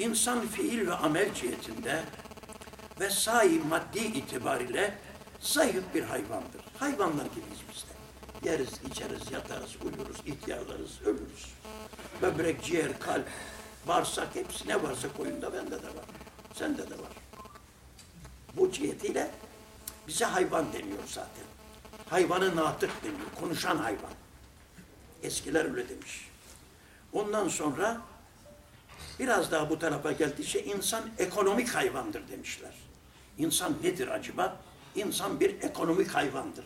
insan fiil ve amel cihetinde ve sahi maddi itibariyle zayıf bir hayvandır. Hayvanlar gibiyiz biz de. Yeriz, içeriz, yatarız, uyuruz, ihtiyarlarız, ölürüz. Böbrek, ciğer, kalp, bağırsak hepsi ne varsa koyunda bende de var. Sende de var. Bu cihetiyle bize hayvan deniyor zaten. Hayvanı natık deniyor, konuşan hayvan. Eskiler öyle demiş. Ondan sonra biraz daha bu tarafa geldikçe insan ekonomik hayvandır demişler. İnsan nedir acaba? İnsan bir ekonomik hayvandır.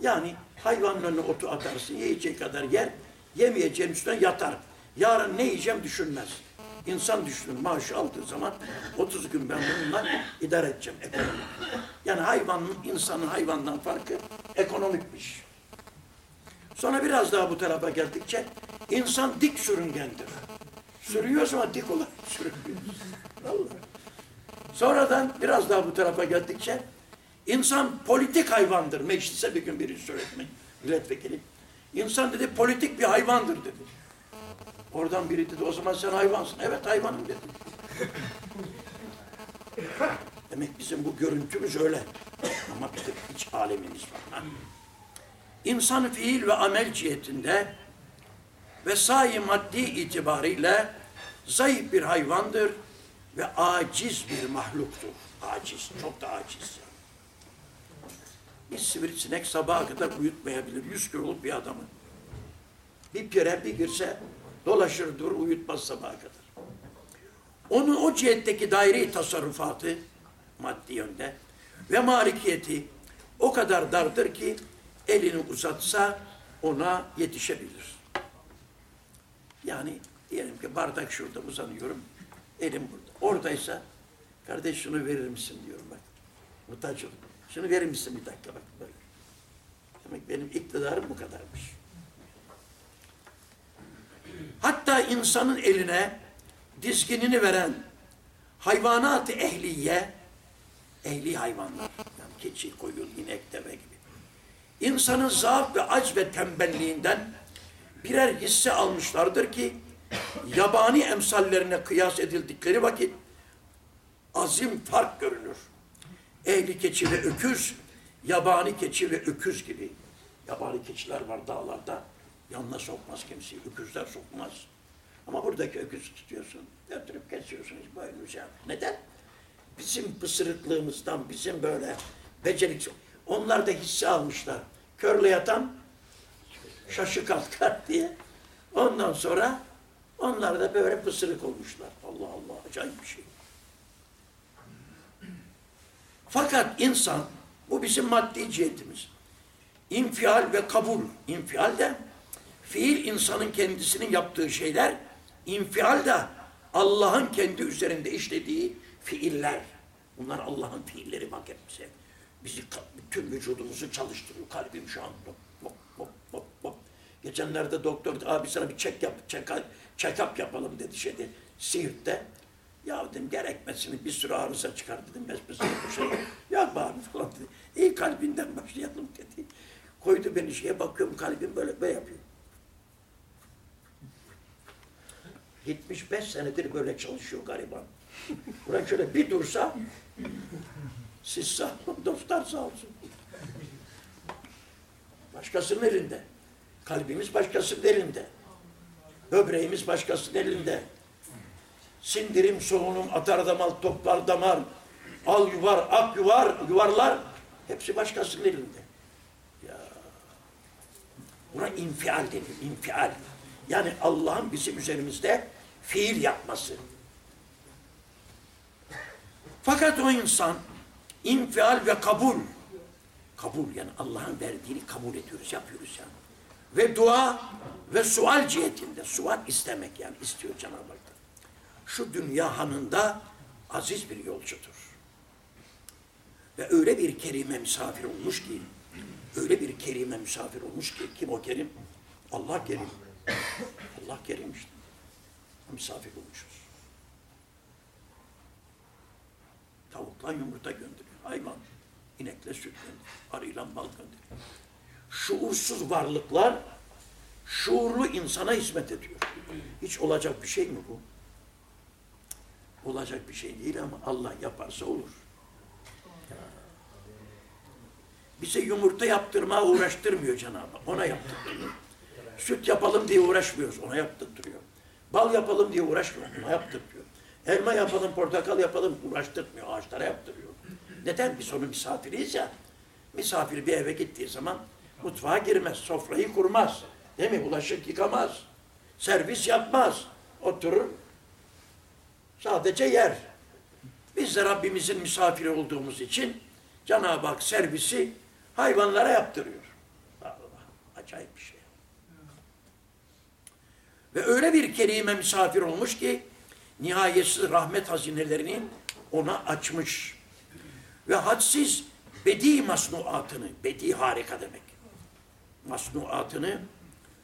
Yani hayvanın önüne otu atarsın, yiyecek kadar yer, yemeyeceğin üstüne yatar. Yarın ne yiyeceğim düşünmez. İnsan düşünür, maaşı aldığı zaman 30 gün ben bununla idare edeceğim ekonomik. Yani hayvanın, insanın hayvandan farkı ekonomikmiş. Sonra biraz daha bu tarafa geldikçe insan dik sürüngendir. Sürüyor ama dik olarak. Vallahi. Sonradan biraz daha bu tarafa geldikçe insan politik hayvandır. Meclise bir gün biri söyletti milletvekili. İnsan dedi politik bir hayvandır dedi. Oradan biri dedi o zaman sen hayvansın. Evet hayvanım dedim. Demek bizim bu görüntümüz öyle. Ama bizim iç alemimiz var. Ha? İnsan fiil ve amel cihetinde ve sahi maddi itibariyle zayıf bir hayvandır ve aciz bir mahluktur. Aciz, çok da aciz. Bir sivrisinek sabaha kadar uyutmayabilir. Yüz kiloluk bir adamı. Bir pire bir girse dolaşır dur uyutmaz sabaha kadar. Onun o cihetteki daire tasarrufatı maddi yönde ve malikiyeti o kadar dardır ki elini uzatsa ona yetişebilir. Yani diyelim ki bardak şurada uzanıyorum, elim burada. Oradaysa kardeş şunu verir misin diyorum bak. Muhtaç olun. Şunu verir misin bir dakika bak böyle. Demek benim iktidarım bu kadarmış. Hatta insanın eline dizginini veren hayvanat-ı ehliye, ehli hayvanlar, yani keçi, koyun, inek, deve gibi. İnsanın zaaf ve aç ve tembelliğinden birer hisse almışlardır ki yabani emsallerine kıyas edildikleri vakit azim fark görünür. Ehli keçi ve öküz, yabani keçi ve öküz gibi. Yabani keçiler var dağlarda, yanına sokmaz kimseyi, öküzler sokmaz. Ama buradaki öküzü tutuyorsun, götürüp kesiyorsun, hiç boynunu şey Neden? Bizim pısırıklığımızdan, bizim böyle becerik, onlar da hisse almışlar. Körle yatan şaşı kalkar diye. Ondan sonra onlar da böyle pısırık olmuşlar. Allah Allah, acayip bir şey. Fakat insan, bu bizim maddi cihetimiz. İnfial ve kabul. İnfial de fiil insanın kendisinin yaptığı şeyler, infial de Allah'ın kendi üzerinde işlediği fiiller. Bunlar Allah'ın fiilleri bak hepsi. Bizi bütün vücudumuzu çalıştırıyor. Kalbim şu an hop hop hop. Geçenlerde doktor abi sana bir check yap, check, check up yapalım dedi şeyde Siirt'te. Ya dedim gerekmesini bir sürü arıza çıkar dedim. Besbesine bir şey. Ya bari falan dedi. İyi kalbinden başlayalım dedi. Koydu beni şeye bakıyorum kalbim böyle böyle yapıyor. 75 senedir böyle çalışıyor gariban. Buna şöyle bir dursa siz sağ olun, dostlar sağ olsun. Başkasının elinde. Kalbimiz başkasının elinde. Böbreğimiz başkasının elinde. Sindirim, solunum, atar damar, toplar damar, al yuvar, ak yuvar, yuvarlar hepsi başkasının elinde. Ya. Buna infial denir, infial. Yani Allah'ın bizim üzerimizde fiil yapması. Fakat o insan infial ve kabul, kabul yani Allah'ın verdiğini kabul ediyoruz, yapıyoruz yani. Ve dua ve sual cihetinde, sual istemek yani istiyor Cenab-ı Hak'tan. Şu dünya hanında aziz bir yolcudur. Ve öyle bir kerime misafir olmuş ki, öyle bir kerime misafir olmuş ki, kim o kerim? Allah kerim. Allah kerim işte. Misafir olmuşuz. Tavukla yumurta gönderiyor. Hayvan inekle süt gönderiyor. Arıyla bal gönderiyor. Şuursuz varlıklar şuurlu insana hizmet ediyor. Hiç olacak bir şey mi bu? olacak bir şey değil ama Allah yaparsa olur. Bize yumurta yaptırmaya uğraştırmıyor Cenab-ı. Ona yaptırtıyor. Süt yapalım diye uğraşmıyoruz. Ona yaptırtıyor. Bal yapalım diye uğraşmıyor. Ona yaptırtıyor. Elma yapalım, portakal yapalım uğraştırmıyor. Ağaçlara yaptırıyor. Neden? Biz onun misafiriyiz ya. Misafir bir eve gittiği zaman mutfağa girmez, sofrayı kurmaz. Değil mi? Bulaşık yıkamaz. Servis yapmaz. Oturur, sadece yer. Biz de Rabbimizin misafiri olduğumuz için Cenab-ı Hak servisi hayvanlara yaptırıyor. Allah, acayip bir şey. Ve öyle bir kerime misafir olmuş ki nihayetsiz rahmet hazinelerini ona açmış. Ve hadsiz bedi masnuatını, bedi harika demek. Masnuatını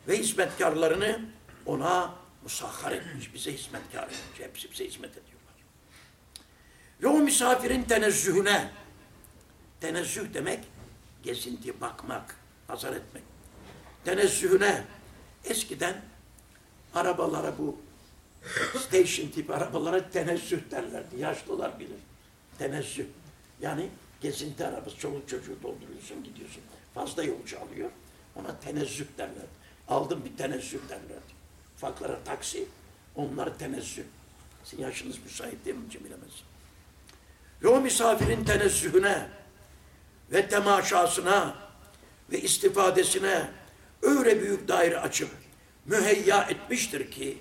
ve hizmetkarlarını ona musahhar etmiş, bize hizmetkar etmiş. Hepsi bize hizmet ediyorlar. Ve o misafirin tenezzühüne, tenezzüh demek gezinti, bakmak, nazar etmek. Tenezzühüne, eskiden arabalara bu station tipi arabalara tenezzüh derlerdi. Yaşlılar bilir. Tenezzüh. Yani gezinti arabası, çoluk çocuğu dolduruyorsun, gidiyorsun. Fazla yolcu alıyor. Ona tenezzüh derler. Aldım bir tenezzüh derlerdi. Ufaklara taksi, onlar tenezzüh. Sizin yaşınız müsait değil mi için bilemezsin. Ve o misafirin tenezzühüne ve temaşasına ve istifadesine öyle büyük daire açıp müheyya etmiştir ki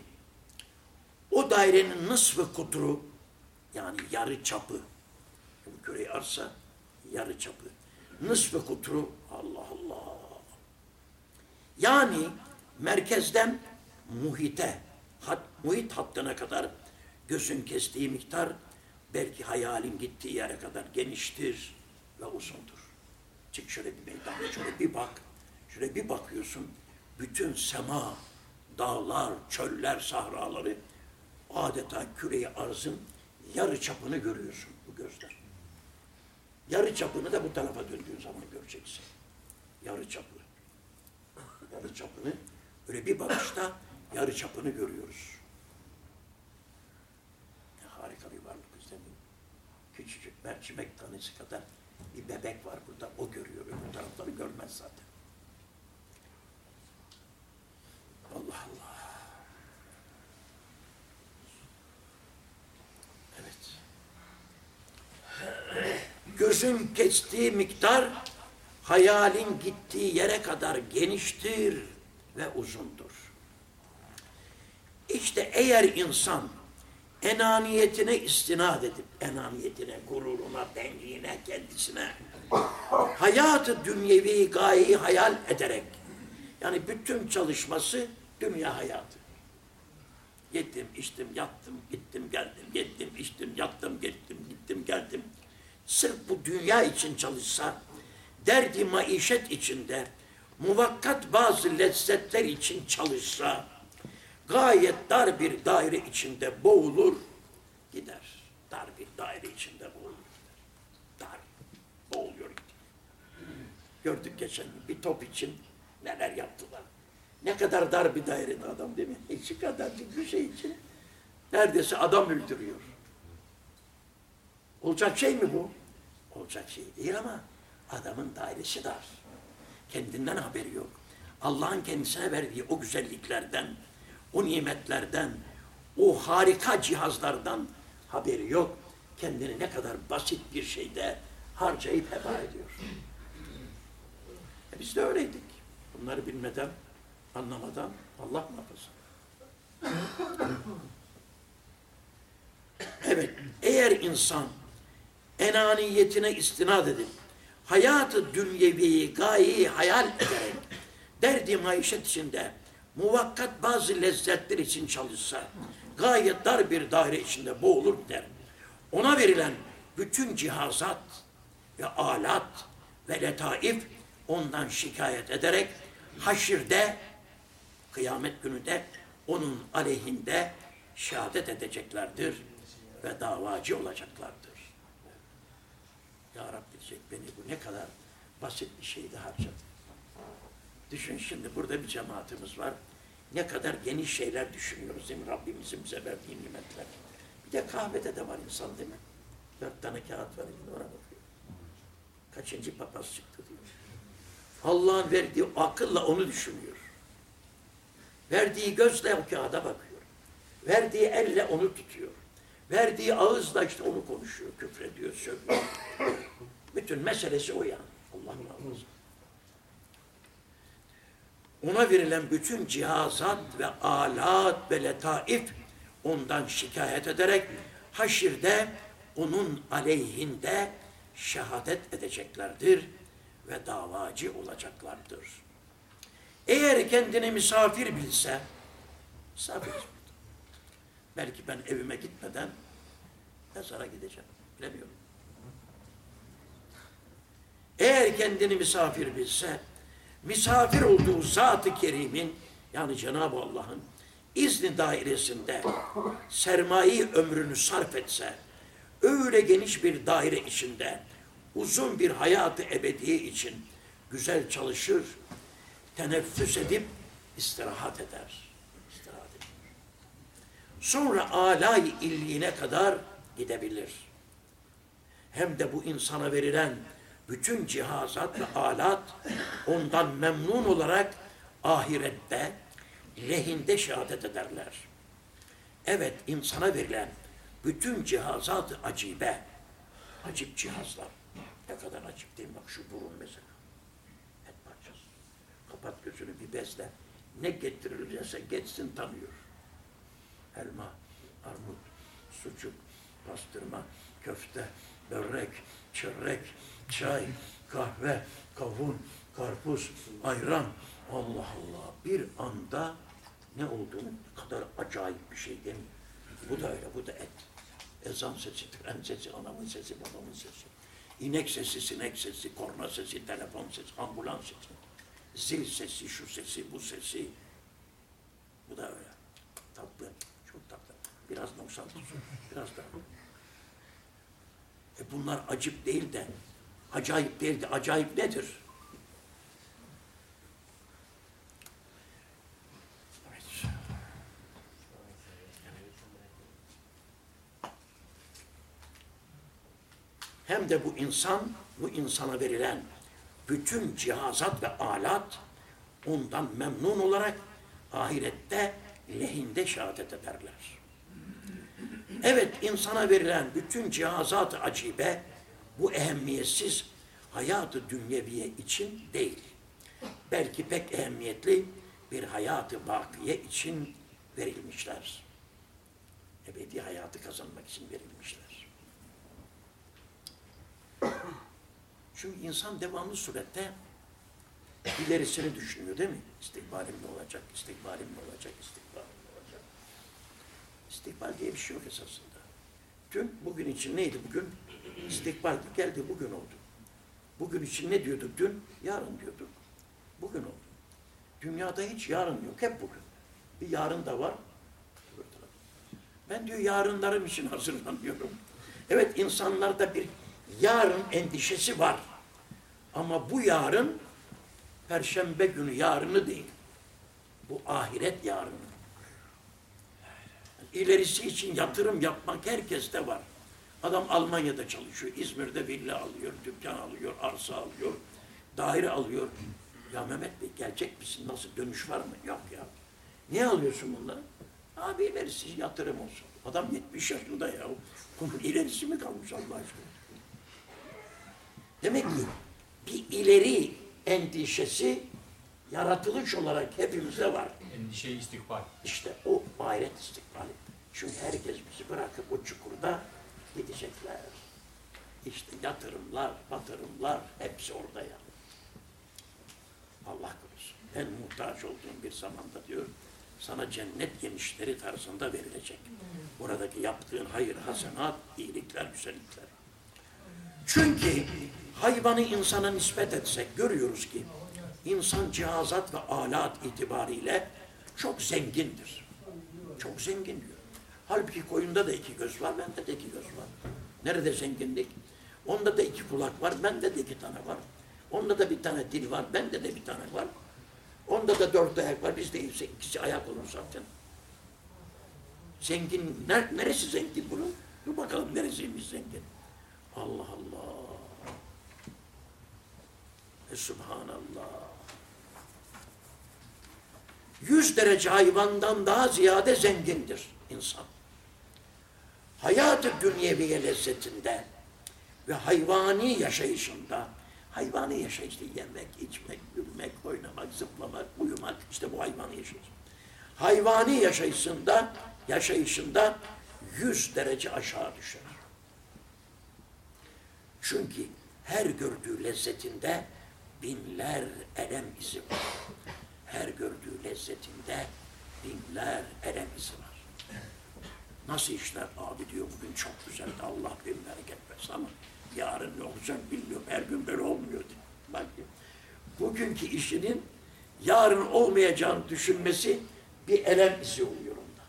o dairenin nısfı kuturu yani yarı çapı bu küre arsa yarı çapı nısfı kuturu Allah Allah yani merkezden muhite hat, muhit hattına kadar gözün kestiği miktar belki hayalin gittiği yere kadar geniştir ve uzundur. Çık şöyle bir meydana, şöyle bir bak. Şöyle bir bakıyorsun, bütün sema, dağlar, çöller, sahraları adeta küreyi arzın yarı çapını görüyorsun bu gözler. Yarı çapını da bu tarafa döndüğün zaman göreceksin. Yarı çapı. Yarı çapını öyle bir bakışta yarı çapını görüyoruz. Harika bir varlık değil? Küçücük mercimek tanesi kadar bir bebek var burada. O görüyor. Öbür tarafları görmez zaten. Allah Allah. Evet. Gözün kestiği miktar hayalin gittiği yere kadar geniştir ve uzundur. İşte eğer insan enaniyetine istinad edip, enaniyetine, gururuna, benliğine, kendisine, hayatı dünyevi gayeyi hayal ederek, yani bütün çalışması dünya hayatı. Yedim, içtim, yattım, gittim, geldim, yedim, içtim, yattım, gittim, gittim, geldim. Sırf bu dünya için çalışsa, derdi maişet içinde, muvakkat bazı lezzetler için çalışsa, gayet dar bir daire içinde boğulur, gider. Dar bir daire içinde boğulur, gider. Dar, boğuluyor. Gördük geçen bir top için neler yaptılar. Ne kadar dar bir dairede adam değil mi? Şu kadarcık bir şey için neredeyse adam öldürüyor. Olacak şey mi bu? Olacak şey değil ama adamın dairesi dar. Kendinden haberi yok. Allah'ın kendisine verdiği o güzelliklerden, o nimetlerden, o harika cihazlardan haberi yok. Kendini ne kadar basit bir şeyde harcayıp heba ediyor. E biz de öyleydik. Bunları bilmeden, anlamadan Allah muhafaza. Evet, eğer insan enaniyetine istinad edip hayatı dünyeviyi gayeyi hayal ederek derdi maişet içinde muvakkat bazı lezzetler için çalışsa gayet dar bir daire içinde boğulur der. Ona verilen bütün cihazat ve alat ve letaif ondan şikayet ederek haşirde kıyamet gününde onun aleyhinde şehadet edeceklerdir ve davacı olacaklardır. Ya Rabbi diyecek beni bu ne kadar basit bir şeydi harcadı. Düşün şimdi burada bir cemaatimiz var. Ne kadar geniş şeyler düşünüyoruz değil mi? Rabbimizin bize verdiği nimetler. Bir de kahvede de var insan değil mi? Dört tane kağıt var elinde ona bakıyor. Kaçıncı papaz çıktı diyor. Allah'ın verdiği akılla onu düşünüyor. Verdiği gözle o kağıda bakıyor. Verdiği elle onu tutuyor. Verdiği ağızla işte onu konuşuyor, küfrediyor, söylüyor. Bütün meselesi o yani. Allah muhafaza. Ona verilen bütün cihazat ve alat ve letaif ondan şikayet ederek haşirde onun aleyhinde şehadet edeceklerdir ve davacı olacaklardır. Eğer kendini misafir bilse, misafir belki ben evime gitmeden mezara gideceğim, bilemiyorum. Eğer kendini misafir bilse, misafir olduğu Zat-ı Kerim'in yani Cenab-ı Allah'ın izni dairesinde sermaye ömrünü sarf etse, öyle geniş bir daire içinde uzun bir hayatı ebediye için güzel çalışır, teneffüs edip istirahat eder. İstirahat eder. Sonra alay illiğine kadar gidebilir. Hem de bu insana verilen bütün cihazat ve alat ondan memnun olarak ahirette lehinde şehadet ederler. Evet insana verilen bütün cihazat acibe, acip cihazlar. Ne kadar acip değil? Bak şu burun mesela. Et parçası. Kapat gözünü bir bezle. Ne getirilirse geçsin tanıyor. Elma, armut, sucuk, pastırma, köfte, börek, çörek, çay, kahve, kavun, karpuz, ayran. Allah Allah. Bir anda ne olduğunu kadar acayip bir şey değil mi? Bu da öyle, bu da et. Ezan sesi, tren sesi, anamın sesi, babamın sesi. İnek sesi, sinek sesi, korna sesi, telefon sesi, ambulans sesi. Zil sesi, şu sesi, bu sesi. Bu da öyle. Tatlı, çok tatlı. Biraz noksan biraz daha. E bunlar acip değil de, acayip değil de, acayip nedir? Hem de bu insan, bu insana verilen bütün cihazat ve alat ondan memnun olarak ahirette lehinde şehadet ederler. Evet insana verilen bütün cihazat-ı acibe bu ehemmiyetsiz hayatı dünyeviye için değil. Belki pek ehemmiyetli bir hayatı bakiye için verilmişler. Ebedi hayatı kazanmak için verilmişler. Çünkü insan devamlı surette ilerisini düşünüyor değil mi? İstikbalim ne olacak, istikbalim ne olacak, istikbalim ne olacak. İstikbal diye bir şey yok esasında. Dün, bugün için neydi bugün? İstikbaldi, geldi bugün oldu. Bugün için ne diyorduk dün? Yarın diyorduk. Bugün oldu. Dünyada hiç yarın yok, hep bugün. Bir yarın da var. Ben diyor yarınlarım için hazırlanıyorum. Evet insanlarda bir yarın endişesi var. Ama bu yarın Perşembe günü yarını değil. Bu ahiret yarını. İlerisi için yatırım yapmak herkeste var. Adam Almanya'da çalışıyor, İzmir'de villa alıyor, dükkan alıyor, arsa alıyor, daire alıyor. Ya Mehmet Bey gelecek misin? Nasıl dönüş var mı? Yok ya. Niye alıyorsun bunları? Abi ilerisi yatırım olsun. Adam 70 yaşında ya. Bunun ilerisi mi kalmış Allah aşkına? Demek ki bir ileri endişesi yaratılış olarak hepimizde var. Endişe istikbal. İşte o ahiret istikbali. Çünkü herkes bizi bırakıp o çukurda gidecekler. İşte yatırımlar, batırımlar hepsi orada ya. Allah korusun. En muhtaç olduğum bir zamanda diyor, sana cennet yemişleri tarzında verilecek. Buradaki yaptığın hayır, hasenat, iyilikler, güzellikler. Çünkü hayvanı insana nispet etsek görüyoruz ki insan cihazat ve alat itibariyle çok zengindir. Çok zengin diyor. Halbuki koyunda da iki göz var, bende de iki göz var. Nerede zenginlik? Onda da iki kulak var, bende de iki tane var. Onda da bir tane dil var, bende de bir tane var. Onda da dört ayak var, bizde ise ikisi ayak olur zaten. Zengin, ner- neresi zengin bunun? Dur bakalım neresiymiş zengin. Allah Allah. E, Subhanallah. Yüz derece hayvandan daha ziyade zengindir insan. Hayat-ı dünyeviye lezzetinde ve hayvani yaşayışında, hayvani yaşayışta yemek, içmek, yürümek, oynamak, zıplamak, uyumak, işte bu hayvani yaşayış. Hayvani yaşayışında, yaşayışında yüz derece aşağı düşer. Çünkü her gördüğü lezzetinde binler elem izi var. Her gördüğü lezzetinde binler elem izi var. Nasıl işler abi diyor bugün çok güzeldi Allah bin bereket versin ama yarın ne olacak bilmiyorum. Her gün böyle olmuyor. Bak. Bugünkü işinin yarın olmayacağını düşünmesi bir elem izi oluyor onda.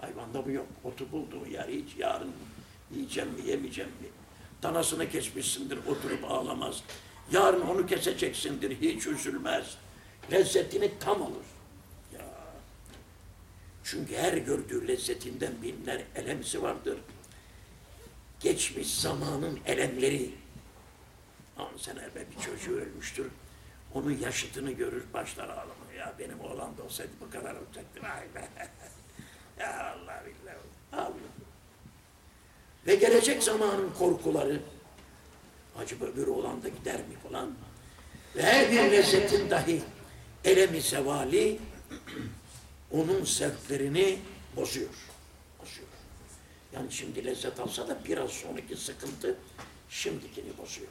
Hayvanda bu yok. Otu bulduğu yer hiç yarın yiyeceğim mi yemeyeceğim mi? Danasını kesmişsindir oturup ağlamaz. Yarın onu keseceksindir hiç üzülmez. Lezzetini tam alır. Çünkü her gördüğü lezzetinden binler elemsi vardır. Geçmiş zamanın elemleri. On sene evvel bir çocuğu ölmüştür. Onun yaşıtını görür başlar ağlamaya. Ya benim oğlan da olsaydı bu kadar olacaktı. Vay be. ya Allah billah. Allah. Ve gelecek zamanın korkuları. Acaba öbür oğlan da gider mi falan. Ve her bir lezzetin dahi elemi sevali onun zevklerini bozuyor. Bozuyor. Yani şimdi lezzet alsa da biraz sonraki sıkıntı şimdikini bozuyor.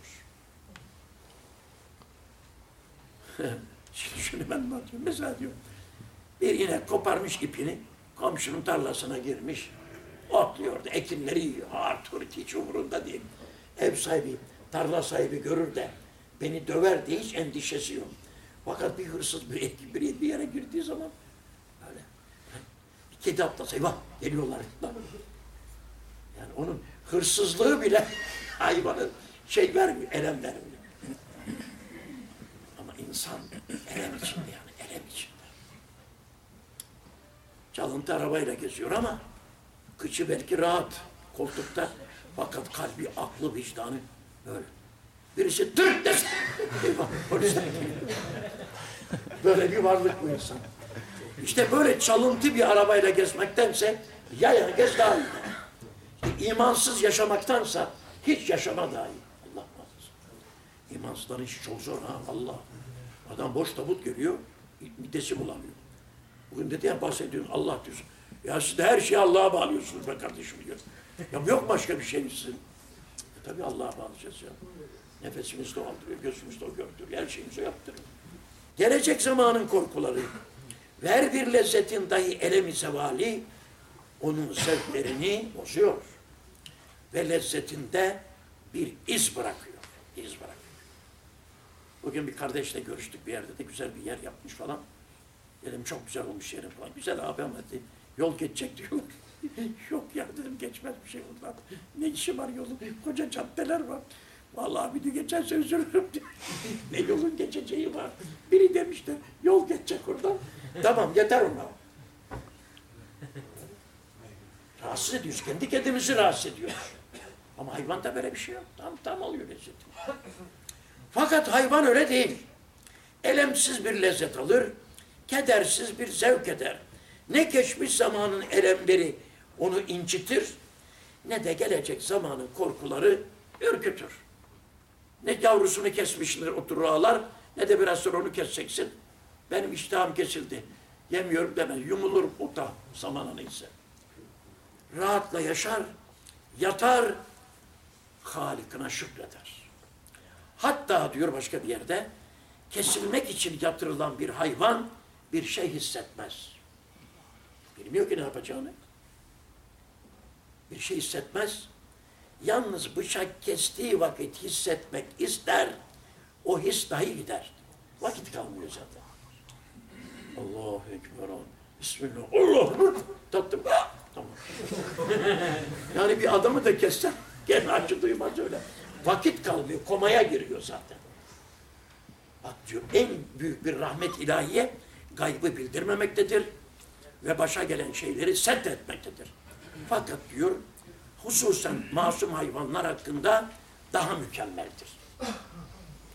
Şimdi şunu ben anlatıyorum. Mesela diyor, bir inek koparmış ipini, komşunun tarlasına girmiş, otluyordu, ekinleri yiyor. Artur hiç umurunda değil. Ev sahibi, tarla sahibi görür de beni döver diye hiç endişesi yok. Fakat bir hırsız bir, bir, yere girdiği zaman kedi atlasa eyvah geliyorlar. Yani onun hırsızlığı bile hayvanın şey vermiyor, elem vermiyor. Ama insan elem içinde yani elem içinde. Çalıntı arabayla geziyor ama kıçı belki rahat koltukta fakat kalbi, aklı, vicdanı böyle. Birisi tırt desin. Eyvah polisler. Böyle bir varlık bu insan. İşte böyle çalıntı bir arabayla gezmektense yaya gez daha iyi. İşte imansız yaşamaktansa hiç yaşama daha iyi. Allah muhafaza. İmansızların işi çok zor ha Allah. Adam boş tabut görüyor, midesi bulamıyor. Bugün dedi ya bahsediyorsun Allah diyorsun. Ya siz de her şeyi Allah'a bağlıyorsunuz be kardeşim diyor. Ya yok başka bir şey sizin. E tabii Allah'a bağlayacağız ya. Nefesimiz de aldırıyor, gözümüz de o gördürüyor, her şeyimizi yaptırıyor. Gelecek zamanın korkuları ve her bir lezzetin dahi elemi sevali onun zevklerini bozuyor. Ve lezzetinde bir iz bırakıyor. iz bırakıyor. Bugün bir kardeşle görüştük bir yerde de güzel bir yer yapmış falan. Dedim çok güzel olmuş yerin falan. Güzel abi ama dedi, yol geçecek diyorlar. Yok ya dedim geçmez bir şey buradan. Ne işi var yolun? Koca caddeler var. Vallahi bir de geçerse üzülürüm ne yolun geçeceği var. Biri demişti yol geçecek oradan. Tamam yeter ona. Rahatsız ediyoruz. Kendi kendimizi rahatsız ediyoruz. Ama hayvanda böyle bir şey yok. Tam tam alıyor lezzeti. Fakat hayvan öyle değil. Elemsiz bir lezzet alır, kedersiz bir zevk eder. Ne geçmiş zamanın elemleri onu incitir, ne de gelecek zamanın korkuları ürkütür. Ne yavrusunu kesmişler oturur ağlar, ne de biraz sonra onu keseceksin. Benim iştahım kesildi. Yemiyorum demez. Yumulur ota zamana neyse. Rahatla yaşar, yatar, Halikine şükreder. Hatta diyor başka bir yerde, kesilmek için yatırılan bir hayvan bir şey hissetmez. Bilmiyor ki ne yapacağını. Bir şey hissetmez. Yalnız bıçak kestiği vakit hissetmek ister, o his dahi gider. Vakit kalmıyor zaten. Allahu Ekber. Bismillah. Allah Tattım. Tamam. yani bir adamı da kessen gene acı duymaz öyle. Vakit kalmıyor. Komaya giriyor zaten. Bak diyor en büyük bir rahmet ilahiye gaybı bildirmemektedir. ve başa gelen şeyleri set etmektedir. Fakat diyor hususen masum hayvanlar hakkında daha mükemmeldir.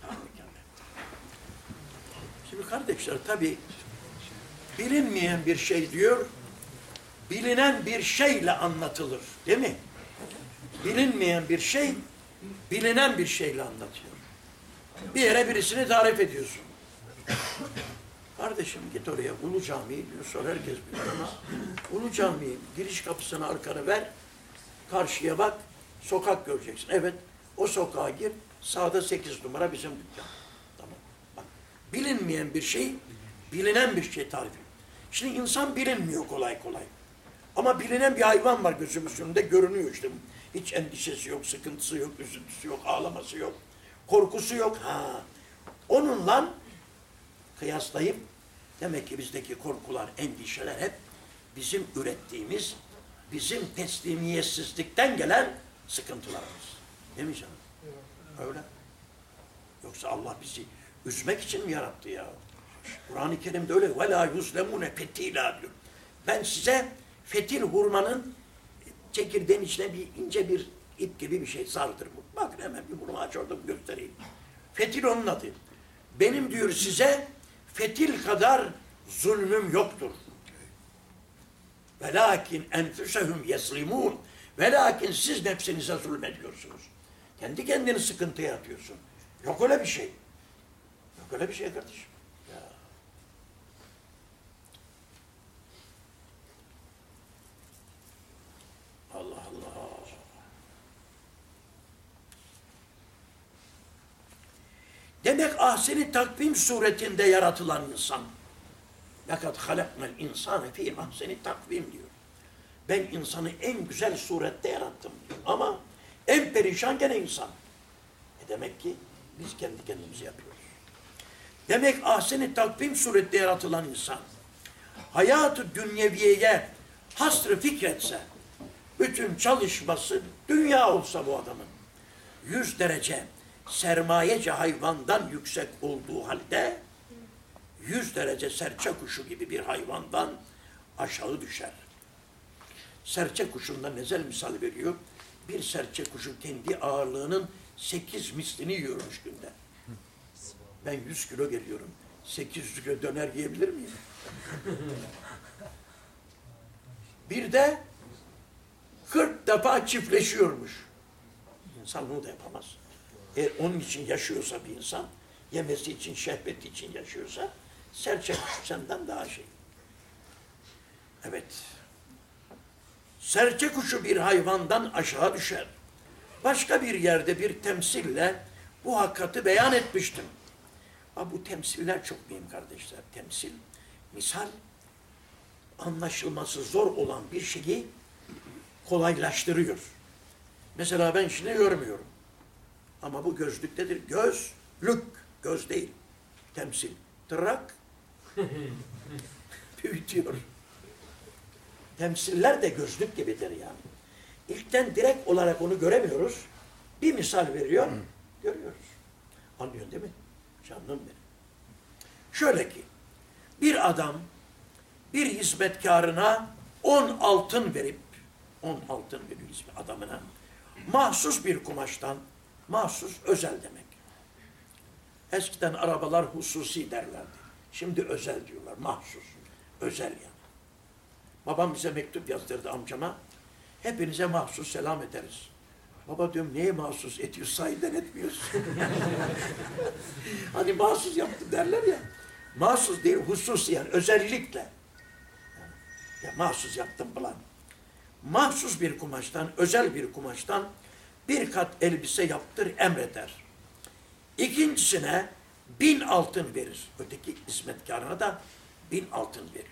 Daha mükemmeldir. Şimdi kardeşler tabi bilinmeyen bir şey diyor, bilinen bir şeyle anlatılır. Değil mi? Bilinmeyen bir şey, bilinen bir şeyle anlatıyor. Bir yere birisini tarif ediyorsun. Kardeşim git oraya Ulu Cami diyor. Herkes bilir ama Ulu Cami giriş kapısına arkanı ver. Karşıya bak. Sokak göreceksin. Evet. O sokağa gir. Sağda sekiz numara bizim dükkan. Tamam. Bak. Bilinmeyen bir şey, bilinen bir şey tarif. Şimdi insan bilinmiyor kolay kolay. Ama bilinen bir hayvan var gözümüzün önünde görünüyor işte. Hiç endişesi yok, sıkıntısı yok, üzüntüsü yok, ağlaması yok, korkusu yok. Ha. Onunla kıyaslayıp demek ki bizdeki korkular, endişeler hep bizim ürettiğimiz, bizim teslimiyetsizlikten gelen sıkıntılarımız. Değil mi canım? Öyle. Yoksa Allah bizi üzmek için mi yarattı ya? Kur'an-ı Kerim'de öyle ve la yuzlemune fetila diyor. Ben size fetil hurmanın çekirdeğin içine bir ince bir ip gibi bir şey sardır. Bakın hemen bir bunu aç orada göstereyim. Fetil onun adı. Benim diyor size fetil kadar zulmüm yoktur. Velakin enfüsehum yeslimun. Velakin siz nefsinize zulmediyorsunuz. Kendi kendini sıkıntıya atıyorsun. Yok öyle bir şey. Yok öyle bir şey kardeşim. Ya. Allah Allah. Demek ahseni takvim suretinde yaratılan insan. Lakat halaknel insane fi ahseni takvim diyor. Ben insanı en güzel surette yarattım. Ama en perişan gene insan. E demek ki biz kendi kendimizi yapıyoruz. Demek ahseni takvim surette yaratılan insan hayatı dünyeviyeye hasrı fikretse bütün çalışması dünya olsa bu adamın yüz derece sermayece hayvandan yüksek olduğu halde yüz derece serçe kuşu gibi bir hayvandan aşağı düşer. Serçe kuşundan nezel misal veriyor. Bir serçe kuşu kendi ağırlığının sekiz mislini yiyormuş günde. Ben yüz kilo geliyorum. Sekiz yüz kilo döner yiyebilir miyim? Bir de kırk defa çiftleşiyormuş. İnsan bunu da yapamaz. Eğer onun için yaşıyorsa bir insan, yemesi için, şehveti için yaşıyorsa, serçe kuşu senden daha şey. Evet. Serçe kuşu bir hayvandan aşağı düşer. Başka bir yerde bir temsille bu hakikati beyan etmiştim. Ama bu temsiller çok mühim kardeşler. Temsil, misal, anlaşılması zor olan bir şeyi kolaylaştırıyor. Mesela ben şimdi görmüyorum. Ama bu gözlüktedir. Gözlük, göz değil. Temsil. Tırnak büyütüyor. Temsiller de gözlük gibidir yani. İlkten direkt olarak onu göremiyoruz. Bir misal veriyor, görüyoruz. Anlıyorsun değil mi? Canım benim. Şöyle ki, bir adam bir hizmetkarına on altın verip, on altın veriyor hizmet adamına, mahsus bir kumaştan, mahsus özel demek. Eskiden arabalar hususi derlerdi. Şimdi özel diyorlar, mahsus, özel yani. Babam bize mektup yazdırdı amcama. Hepinize mahsus selam ederiz. Baba diyorum neye mahsus ediyoruz sahiden etmiyoruz. hani mahsus yaptım derler ya. Mahsus değil husus yani özellikle. Ya mahsus yaptım falan. Mahsus bir kumaştan, özel bir kumaştan bir kat elbise yaptır emreder. İkincisine bin altın verir. Öteki hizmetkarına da bin altın veriyor.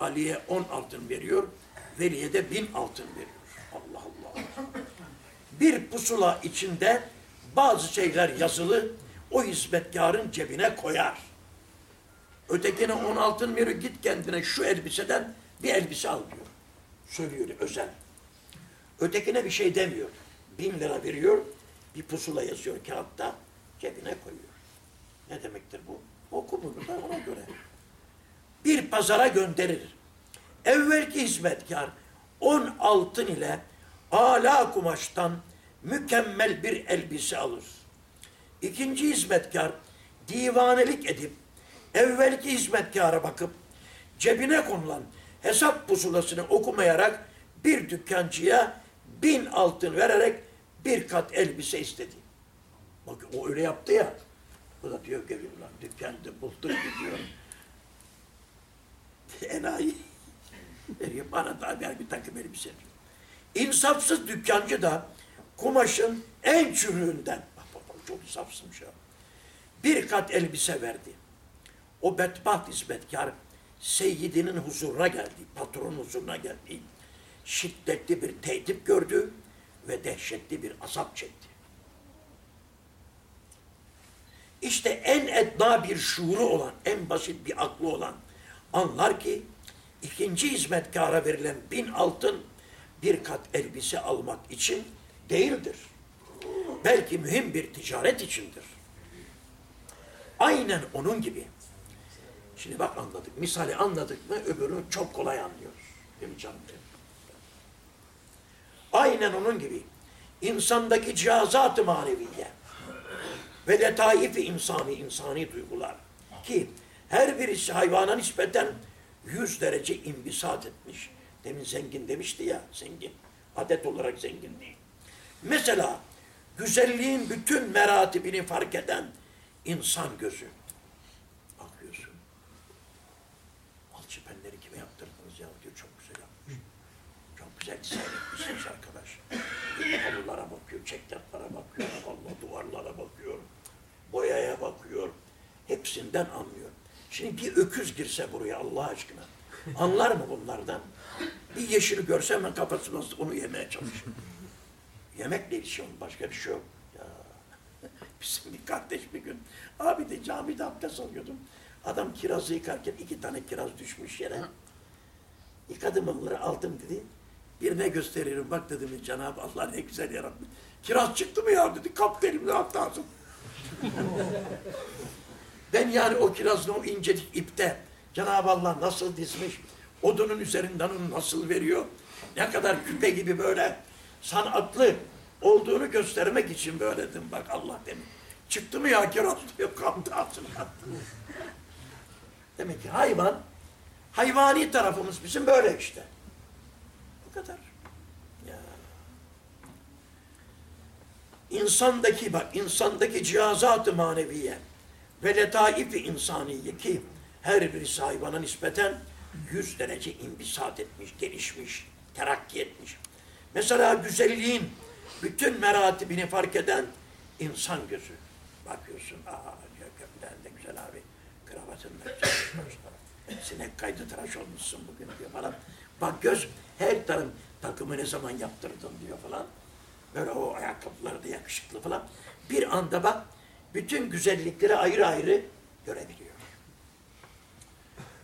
Ali'ye on altın veriyor, Veli'ye de bin altın veriyor. Allah Allah. Bir pusula içinde bazı şeyler yazılı, o hizmetkarın cebine koyar. Ötekine on altın veriyor, git kendine şu elbiseden bir elbise al diyor. Söylüyor özel. Ötekine bir şey demiyor. Bin lira veriyor, bir pusula yazıyor kağıtta, cebine koyuyor. Ne demektir bu? Oku bunu da ona göre. Bir pazara gönderir. Evvelki hizmetkar on altın ile ala kumaştan mükemmel bir elbise alır. İkinci hizmetkar divanelik edip evvelki hizmetkara bakıp cebine konulan hesap pusulasını okumayarak bir dükkancıya bin altın vererek bir kat elbise istedi. Bak o öyle yaptı ya. Bu da diyor ki ulan dükkanda bulduk diyor. Enayi. Veriyor bana da ver bir takım elbise diyor. İnsafsız dükkancı da kumaşın en çürüğünden, bak bak, bak çok insafsızmış ya. Bir kat elbise verdi. O bedbaht hizmetkar seyyidinin huzuruna geldi, patronun huzuruna geldi. Şiddetli bir tehdit gördü ve dehşetli bir azap çekti. İşte en etna bir şuuru olan, en basit bir aklı olan anlar ki ikinci hizmetkara verilen bin altın bir kat elbise almak için değildir. Belki mühim bir ticaret içindir. Aynen onun gibi. Şimdi bak anladık. Misali anladık mı öbürünü çok kolay anlıyoruz. Değil mi canım? Aynen onun gibi. insandaki cihazat-ı maneviye ve letaif-i insani, insani duygular ki her birisi hayvana nispeten yüz derece imbisat etmiş. Demin zengin demişti ya, zengin. Adet olarak zengin değil. Mesela güzelliğin bütün meratibini fark eden insan gözü. Bakıyorsun. Alçıpenleri kime yaptırdınız ya diyor, çok güzel yapmış. Çok güzel arkadaş. Halılara bakıyor, çekletlara bakıyor, Allah duvarlara bakıyor, boyaya bakıyor. Hepsinden anlıyor. Şimdi bir öküz girse buraya Allah aşkına. Anlar mı bunlardan? Bir yeşili görse hemen kafasına onu yemeye çalışır. Yemekle ilişki onun başka bir şey yok. Ya. Bizim bir kardeş bir gün, abi de camide abdest alıyordum. Adam kirazı yıkarken iki tane kiraz düşmüş yere. Yıkadım onları aldım dedi. Birine gösteriyorum bak dedim Cenab-ı Allah ne güzel yaratmış. Kiraz çıktı mı ya dedi kaptı elimle attı ağzım. ben yani o kirazın o incecik ipte Cenab-ı Allah nasıl dizmiş, odunun üzerinden onu nasıl veriyor, ne kadar küpe gibi böyle sanatlı olduğunu göstermek için böyle dedim bak Allah demiş. Çıktı mı ya kiraz diyor kaptı ağzını kattı. Demek ki hayvan, hayvani tarafımız bizim böyle işte. Kadar. Ya. İnsandaki bak, insandaki cihazat-ı maneviye ve letaif-i insaniye ki her birisi hayvana nispeten yüz derece imbisat etmiş, gelişmiş, terakki etmiş. Mesela güzelliğin bütün meratibini fark eden insan gözü. Bakıyorsun, aa gömleğin de güzel abi, kravatın da güzel. Sinek kaydı tıraş olmuşsun bugün diyor falan. Bak göz her tarım takımı ne zaman yaptırdın diyor falan. Böyle o ayakkabıları da yakışıklı falan. Bir anda bak bütün güzellikleri ayrı ayrı görebiliyor.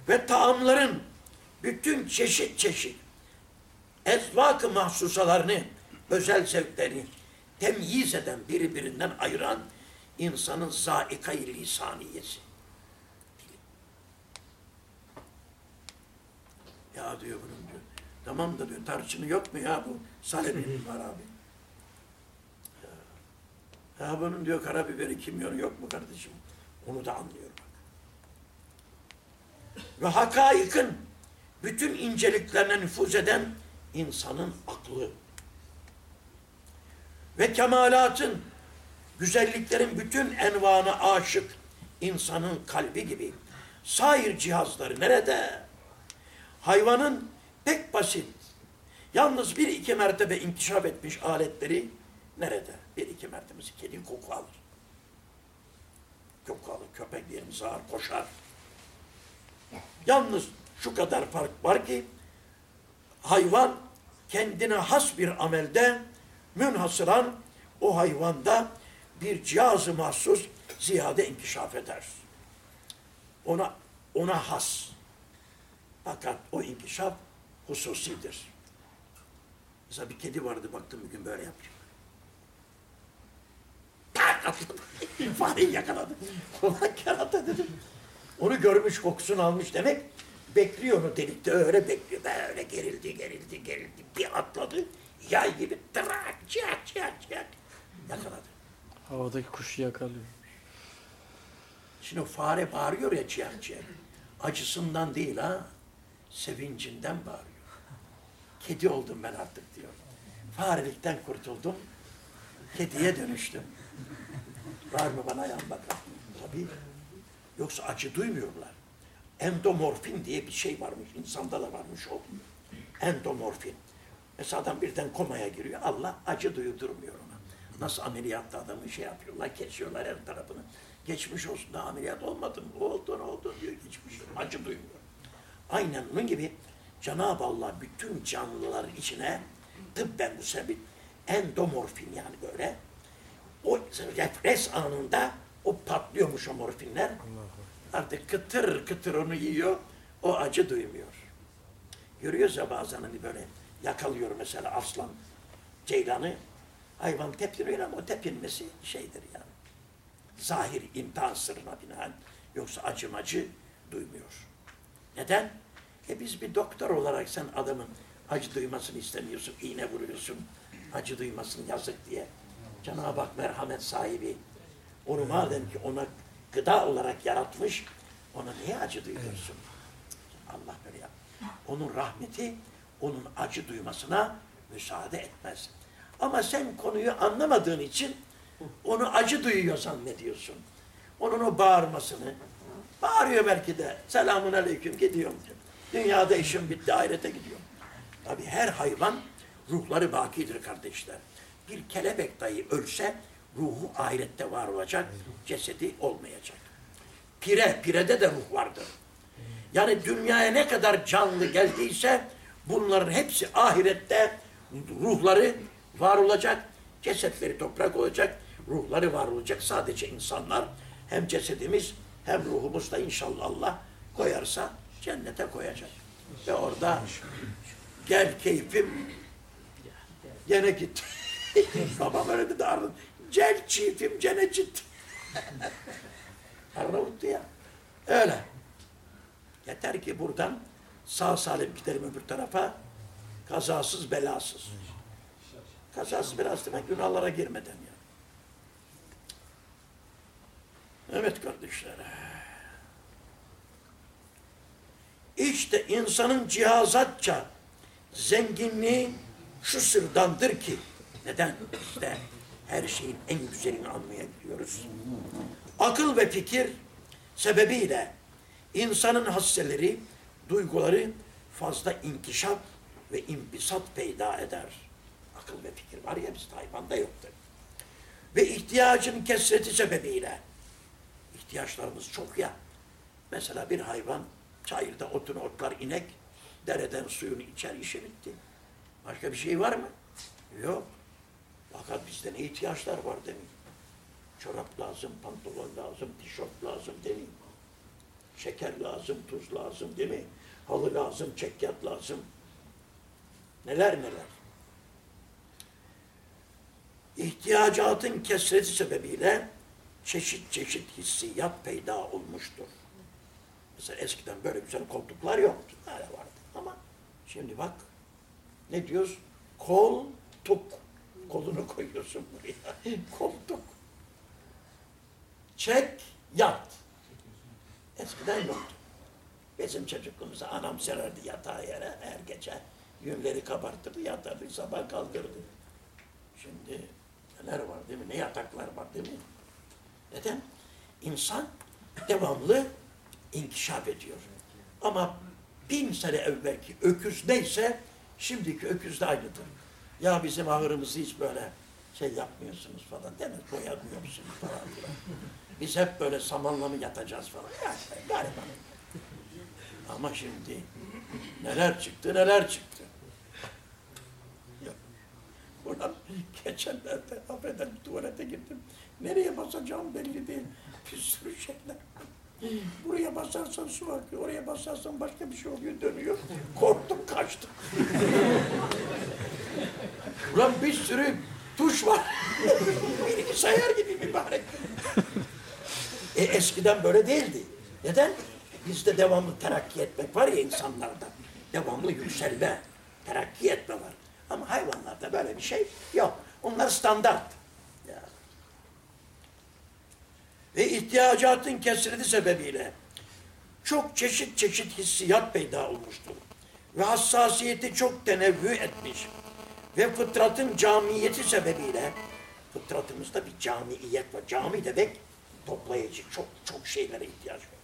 Ve taamların bütün çeşit çeşit ezvak-ı mahsusalarını, özel zevklerini temyiz eden, birbirinden ayıran insanın zaika-i lisaniyesi. Ya diyor diyor. Tamam da diyor tarçını yok mu ya bu? Salepinin var abi. Ya, ya bunun diyor karabiberi kimyonu yok mu kardeşim? Onu da anlıyor bak. Ve hakaikın bütün inceliklerine nüfuz eden insanın aklı. Ve kemalatın, güzelliklerin bütün envanı aşık insanın kalbi gibi. Sair cihazları nerede? Hayvanın pek basit, yalnız bir iki mertebe inkişaf etmiş aletleri nerede? Bir iki mertebesi kedi koku alır. Koku alır, köpek diyelim sağır, koşar. Yalnız şu kadar fark var ki hayvan kendine has bir amelde münhasıran o hayvanda bir cihaz-ı mahsus ziyade inkişaf eder. Ona ona has. Fakat o inkişaf hususidir. Mesela bir kedi vardı baktım bir gün böyle yapıyor. Tak atladı. Fareyi yakaladı. Ulan kerata dedim. Onu görmüş kokusunu almış demek. bekliyor onu delikte öyle bekliyor. Böyle gerildi gerildi gerildi bir atladı. Yay gibi trak çak çak çak yakaladı. Havadaki kuşu yakalıyor. Şimdi fare bağırıyor ya ciğer ciğer. Acısından değil ha, sevincinden bağırıyor. Kedi oldum ben artık diyor. Farelikten kurtuldum, kediye dönüştüm. Var mı bana yan bakalım? Tabii. Yoksa acı duymuyorlar. Endomorfin diye bir şey varmış, insanda da varmış o. Endomorfin. Mesela adam birden komaya giriyor, Allah acı duyudurmuyor ona. Nasıl ameliyatta adamı şey yapıyorlar, kesiyorlar her tarafını. Geçmiş olsun da ameliyat olmadım, oldu ne oldu diyor, geçmiş acı duymuyor. Aynen onun gibi Cenab-ı Allah bütün canlıların içine tıbben sebep endomorfin yani böyle o refres anında o patlıyormuş o morfinler. Artık kıtır kıtır onu yiyor, o acı duymuyor. Görüyoruz ya bazen hani böyle yakalıyor mesela aslan, ceylanı. Hayvan tepiniyor ama o tepinmesi şeydir yani. Zahir imtihan sırrına binaen. Yoksa acımacı duymuyor. Neden? E biz bir doktor olarak sen adamın acı duymasını istemiyorsun, iğne vuruyorsun, acı duymasını yazık diye. Cenab-ı Hak merhamet sahibi. Onu madem ki ona gıda olarak yaratmış, ona niye acı duyuyorsun? Allah böyle yap. Onun rahmeti, onun acı duymasına müsaade etmez. Ama sen konuyu anlamadığın için onu acı duyuyor zannediyorsun. Onun o bağırmasını, bağırıyor belki de, selamun aleyküm gidiyorum diyor. Dünyada işim bitti, ahirete gidiyorum. Tabi her hayvan ruhları bakidir kardeşler. Bir kelebek dahi ölse ruhu ahirette var olacak, cesedi olmayacak. Pire, pirede de ruh vardır. Yani dünyaya ne kadar canlı geldiyse bunların hepsi ahirette ruhları var olacak, cesetleri toprak olacak, ruhları var olacak. Sadece insanlar hem cesedimiz hem ruhumuz da inşallah Allah koyarsa cennete koyacak. Ve orada gel keyfim gene git. Babam öyle dedi Arnavut. Gel çiğfim gene git. Arnavut'tu ya. Öyle. Yeter ki buradan sağ salim gidelim öbür tarafa. Kazasız belasız. Kazasız belasız demek günahlara girmeden ya. Evet kardeşler. İşte insanın cihazatça zenginliği şu sırdandır ki neden? İşte her şeyin en güzelini anlayabiliyoruz. Akıl ve fikir sebebiyle insanın hasseleri, duyguları fazla inkişaf ve imbisat peyda eder. Akıl ve fikir var ya bizde hayvanda yoktur. Ve ihtiyacın kesreti sebebiyle ihtiyaçlarımız çok ya. Mesela bir hayvan çayırda otunu otlar inek, dereden suyunu içer işi bitti. Başka bir şey var mı? Yok. Fakat bizde ne ihtiyaçlar var mi? Çorap lazım, pantolon lazım, tişört lazım mi? Şeker lazım, tuz lazım değil mi? Halı lazım, çekyat lazım. Neler neler. İhtiyacatın kesreti sebebiyle çeşit çeşit hissiyat peyda olmuştur. Mesela eskiden böyle güzel koltuklar yoktu. Hala vardı ama şimdi bak ne diyoruz? Koltuk. Kolunu koyuyorsun buraya. Koltuk. Çek, yat. Eskiden yoktu. Bizim çocukluğumuzda anam sererdi yatağa yere her gece. Yünleri kabartırdı, yatardı, sabah kaldırdı. Şimdi neler var değil mi? Ne yataklar var değil mi? Neden? İnsan devamlı inkişaf ediyor. Ama bin sene evvelki öküz neyse şimdiki öküz de aynıdır. Ya bizim ahırımızı hiç böyle şey yapmıyorsunuz falan değil mi? Boyamıyor musunuz falan filan. Biz hep böyle samanla mı yatacağız falan. Yani galiba. Ama şimdi neler çıktı neler çıktı. Ya, Ulan geçenlerde affedersin tuvalete gittim. Nereye basacağım belli değil. Bir sürü şeyler. Buraya basarsan su akıyor, oraya basarsan başka bir şey oluyor, dönüyor. Korktum, kaçtım. Ulan bir sürü tuş var. Bilgisayar gibi mübarek. E, eskiden böyle değildi. Neden? Bizde devamlı terakki etmek var ya insanlarda. Devamlı yükselme, terakki etme var. Ama hayvanlarda böyle bir şey yok. Onlar standart. Ya. Ve ihtiyacatın kesreti sebebiyle çok çeşit çeşit hissiyat peyda olmuştur. Ve hassasiyeti çok tenevvü etmiş. Ve fıtratın camiyeti sebebiyle fıtratımızda bir camiyet var. Cami demek toplayıcı. Çok çok şeylere ihtiyaç var.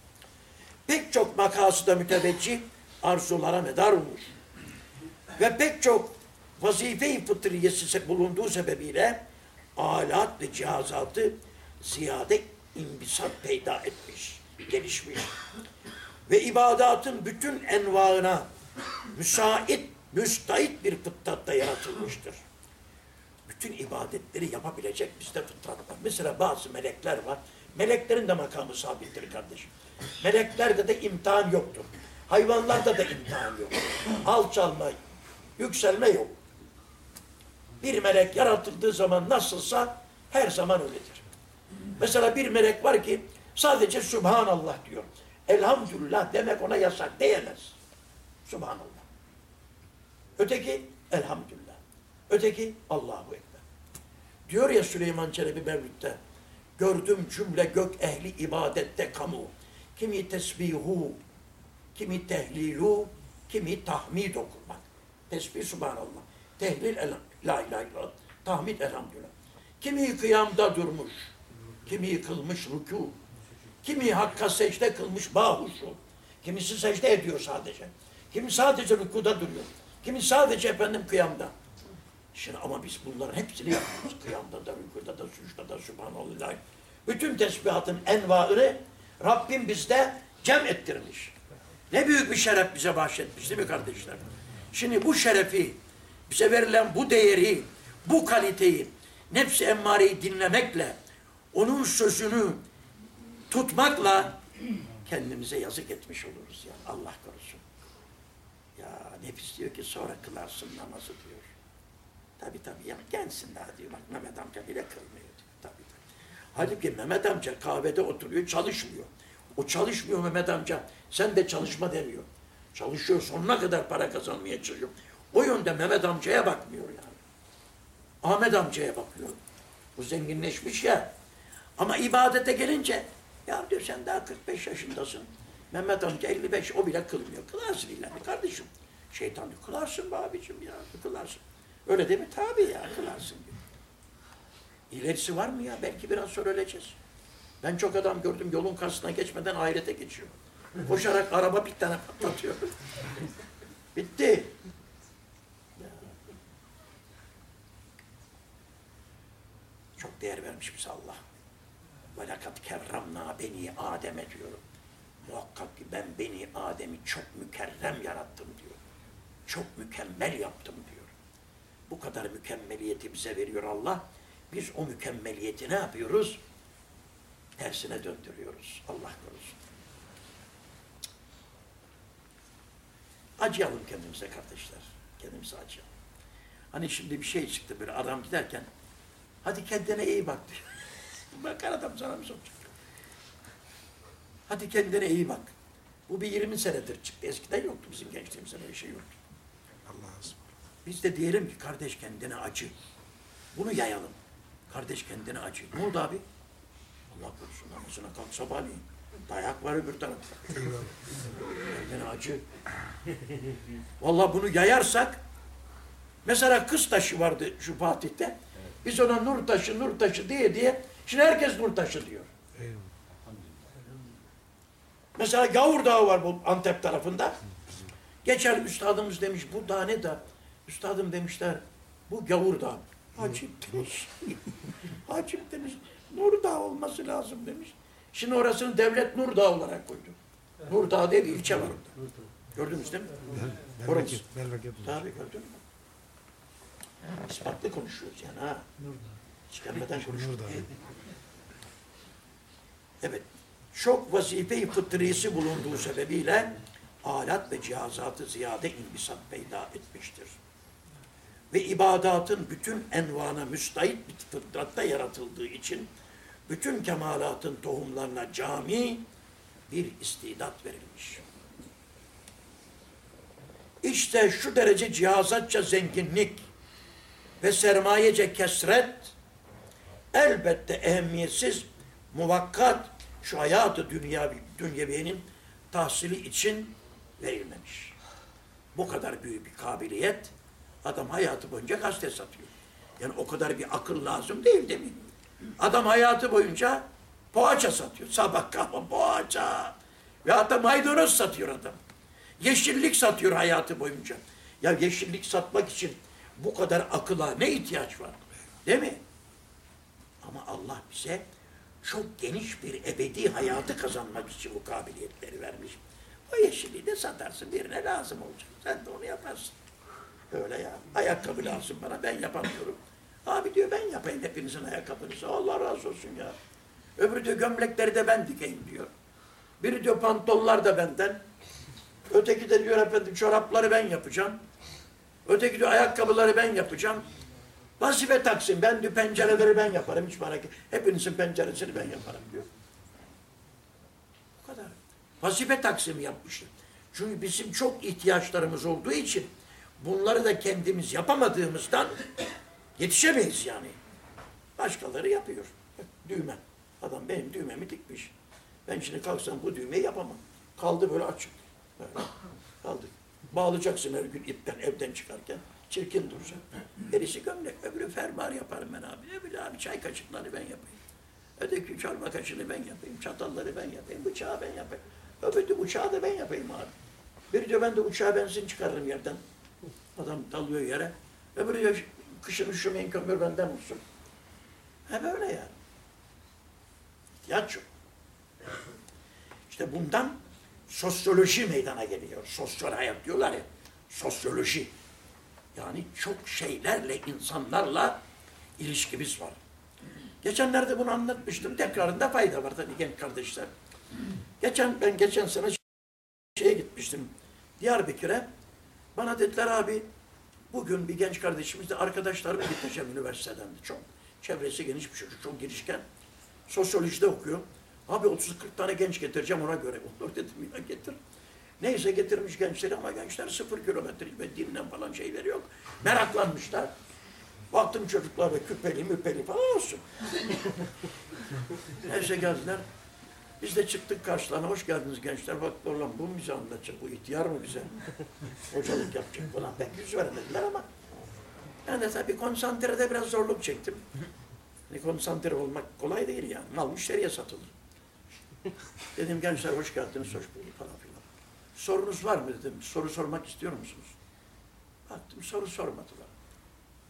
Pek çok makasıda müteveccih arzulara medar olmuş. Ve pek çok vazife-i fıtriyesi bulunduğu sebebiyle alat ve cihazatı ziyade imbisat peyda etmiş, gelişmiş. Ve ibadatın bütün envaına müsait, müstahit bir fıtratta yaratılmıştır. Bütün ibadetleri yapabilecek bizde fıtrat var. Mesela bazı melekler var. Meleklerin de makamı sabittir kardeşim. Meleklerde de imtihan yoktur. Hayvanlarda da imtihan yok. Alçalma, yükselme yok. Bir melek yaratıldığı zaman nasılsa her zaman öyledir. Mesela bir melek var ki sadece Subhanallah diyor. Elhamdülillah demek ona yasak diyemez. Subhanallah. Öteki elhamdülillah. Öteki Allahu Ekber. Diyor ya Süleyman Çelebi Mevlüt'te. Gördüm cümle gök ehli ibadette kamu. Kimi tesbihu, kimi tehlilu, kimi tahmid okur. Bak. Tesbih subhanallah. Tehlil el, la ilahe illallah. Tahmid elhamdülillah. Kimi kıyamda durmuş. Kimi kılmış rükû. Kimi hakka secde kılmış bahuşu. Kimisi secde ediyor sadece. Kimi sadece rükuda duruyor. Kimi sadece efendim kıyamda. Şimdi ama biz bunların hepsini yapıyoruz. Kıyamda da, rükuda da, suçta da, subhanallah. Bütün tesbihatın envaını Rabbim bizde cem ettirmiş. Ne büyük bir şeref bize bahşetmiş değil mi kardeşler? Şimdi bu şerefi, bize verilen bu değeri, bu kaliteyi, nefsi emmareyi dinlemekle, onun sözünü tutmakla kendimize yazık etmiş oluruz ya. Allah korusun. Ya nefis diyor ki sonra kılarsın namazı diyor. Tabi tabi ya gençsin daha diyor. Bak Mehmet amca bile kılmıyor diyor. Tabi tabi. Halbuki Mehmet amca kahvede oturuyor çalışmıyor. O çalışmıyor Mehmet amca. Sen de çalışma demiyor. Çalışıyor sonuna kadar para kazanmaya çalışıyor. O yönde Mehmet amcaya bakmıyor yani. Ahmet amcaya bakıyor. Bu zenginleşmiş ya. Ama ibadete gelince ya diyor sen daha 45 yaşındasın. Mehmet amca 55 o bile kılmıyor. Kılarsın ileride kardeşim. Şeytan diyor kılarsın be abicim ya kılarsın. Öyle değil mi? Tabii ya kılarsın diyor. İlerisi var mı ya? Belki biraz sonra öleceğiz. Ben çok adam gördüm yolun karşısına geçmeden ahirete geçiyor. Koşarak araba bir tane patlatıyor. Bitti. Çok değer vermiş bize Allah. Ve lekad beni Adem'e diyorum. Muhakkak ki ben beni Adem'i çok mükerrem yarattım diyor. Çok mükemmel yaptım diyor. Bu kadar mükemmeliyeti bize veriyor Allah. Biz o mükemmeliyeti ne yapıyoruz? Tersine döndürüyoruz. Allah korusun. Acıyalım kendimize kardeşler. Kendimize acıyalım. Hani şimdi bir şey çıktı böyle adam giderken hadi kendine iyi bak diyor. Bakar adam sana mı soracak? Hadi kendine iyi bak. Bu bir 20 senedir çıktı. Eskiden yoktu bizim gençliğimizde böyle şey yoktu. Allah'a. Biz de diyelim ki kardeş kendine acı. Bunu yayalım. Kardeş kendine acı. Ne oldu abi? Allah korusun namazına kalk sabahleyin. Dayak var öbür tarafta. kendine acı. Vallahi bunu yayarsak mesela kız taşı vardı şu Fatih'te. Biz ona nur taşı, nur taşı diye diye şimdi herkes nur taşı diyor. Eyvallah. Mesela Gavur Dağı var bu Antep tarafında. Geçen üstadımız demiş bu dağ ne dağ? Üstadım demişler bu Gavur Dağı. Hacip demiş. Hacip demiş. Nur Dağı olması lazım demiş. Şimdi orasını devlet Nur Dağı olarak koydu. Nur Dağı diye bir ilçe var orada. Gördünüz değil mi? Bel, Orası. Tabii gördün mü? İspatlı konuşuyoruz yani ha. Hiç gelmeden Nur Dağı. Evet. Çok vazife-i fıtrisi bulunduğu sebebiyle alat ve cihazatı ziyade imbisat peyda etmiştir. Ve ibadatın bütün envana müstahit bir fıtratta yaratıldığı için bütün kemalatın tohumlarına cami bir istidat verilmiş. İşte şu derece cihazatça zenginlik ve sermayece kesret elbette ehemmiyetsiz, muvakkat şu hayatı dünya, dünyeviyenin tahsili için verilmemiş. Bu kadar büyük bir kabiliyet adam hayatı boyunca gazete satıyor. Yani o kadar bir akıl lazım değil mi? Adam hayatı boyunca poğaça satıyor. Sabah kahvaltı poğaça. Ve hatta maydanoz satıyor adam. Yeşillik satıyor hayatı boyunca. Ya yeşillik satmak için bu kadar akıla ne ihtiyaç var? Değil mi? Ama Allah bize çok geniş bir ebedi hayatı kazanmak için bu kabiliyetleri vermiş. O yeşilliği de satarsın birine lazım olacak. Sen de onu yaparsın. Öyle ya. Ayakkabı lazım bana ben yapamıyorum. Abi diyor ben yapayım hepinizin ayakkabınızı. Allah razı olsun ya. Öbürü diyor gömlekleri de ben dikeyim diyor. Biri diyor pantolonlar da benden. Öteki de diyor efendim çorapları ben yapacağım. Öteki diyor ayakkabıları ben yapacağım. Vazife taksim. Ben diyor pencereleri ben yaparım. Hiç merak etme. Hepinizin penceresini ben yaparım diyor. Bu kadar. Vazife taksimi yapmışlar. Çünkü bizim çok ihtiyaçlarımız olduğu için bunları da kendimiz yapamadığımızdan yetişemeyiz yani. Başkaları yapıyor. Düğme. Adam benim düğmemi dikmiş. Ben şimdi kalksam bu düğmeyi yapamam. Kaldı böyle açık. Böyle kaldı. Bağlayacaksın her gün ipten evden çıkarken. Çirkin duracak. Birisi gömlek, öbürü fermuar yaparım ben abi. Öbürü abi çay kaşıkları ben yapayım. Öteki çorba kaşığını ben yapayım. Çatalları ben yapayım. Bıçağı ben yapayım. Öbürü uçağı da ben yapayım abi. Biri diyor ben de uçağa benzin çıkarırım yerden. Adam dalıyor yere. Öbürü diyor kışın üşümeyin kömür benden olsun. He böyle yani. İhtiyaç yok. İşte bundan sosyoloji meydana geliyor. Sosyal hayat diyorlar ya. Sosyoloji. Yani çok şeylerle, insanlarla ilişkimiz var. Geçenlerde bunu anlatmıştım. Tekrarında fayda var tabii genç kardeşler. Geçen ben geçen sene şeye gitmiştim. Diyarbakır'a. Bana dediler abi bugün bir genç kardeşimizle arkadaşlarımı getireceğim üniversiteden. Çok çevresi geniş bir çocuk, çok girişken. Sosyolojide okuyor. Abi 30-40 tane genç getireceğim ona göre. Olur dedim ya getir. Neyse getirmiş gençleri ama gençler sıfır kilometre ve dinlen falan şeyleri yok. Meraklanmışlar. Baktım çocuklar da küpeli müpeli falan olsun. Neyse geldiler. Biz de çıktık karşılarına. Hoş geldiniz gençler. Bak ulan bu mu bize anlatacak? Bu ihtiyar mı bize? Hocalık yapacak falan. Pek yüz vermediler ama ben de tabii konsantrede biraz zorluk çektim. Hani konsantre olmak kolay değil yani. Mal müşteriye satılır. Dedim gençler hoş geldiniz, hoş bulduk falan. Sorunuz var mı dedim. Soru sormak istiyor musunuz? Baktım soru sormadılar.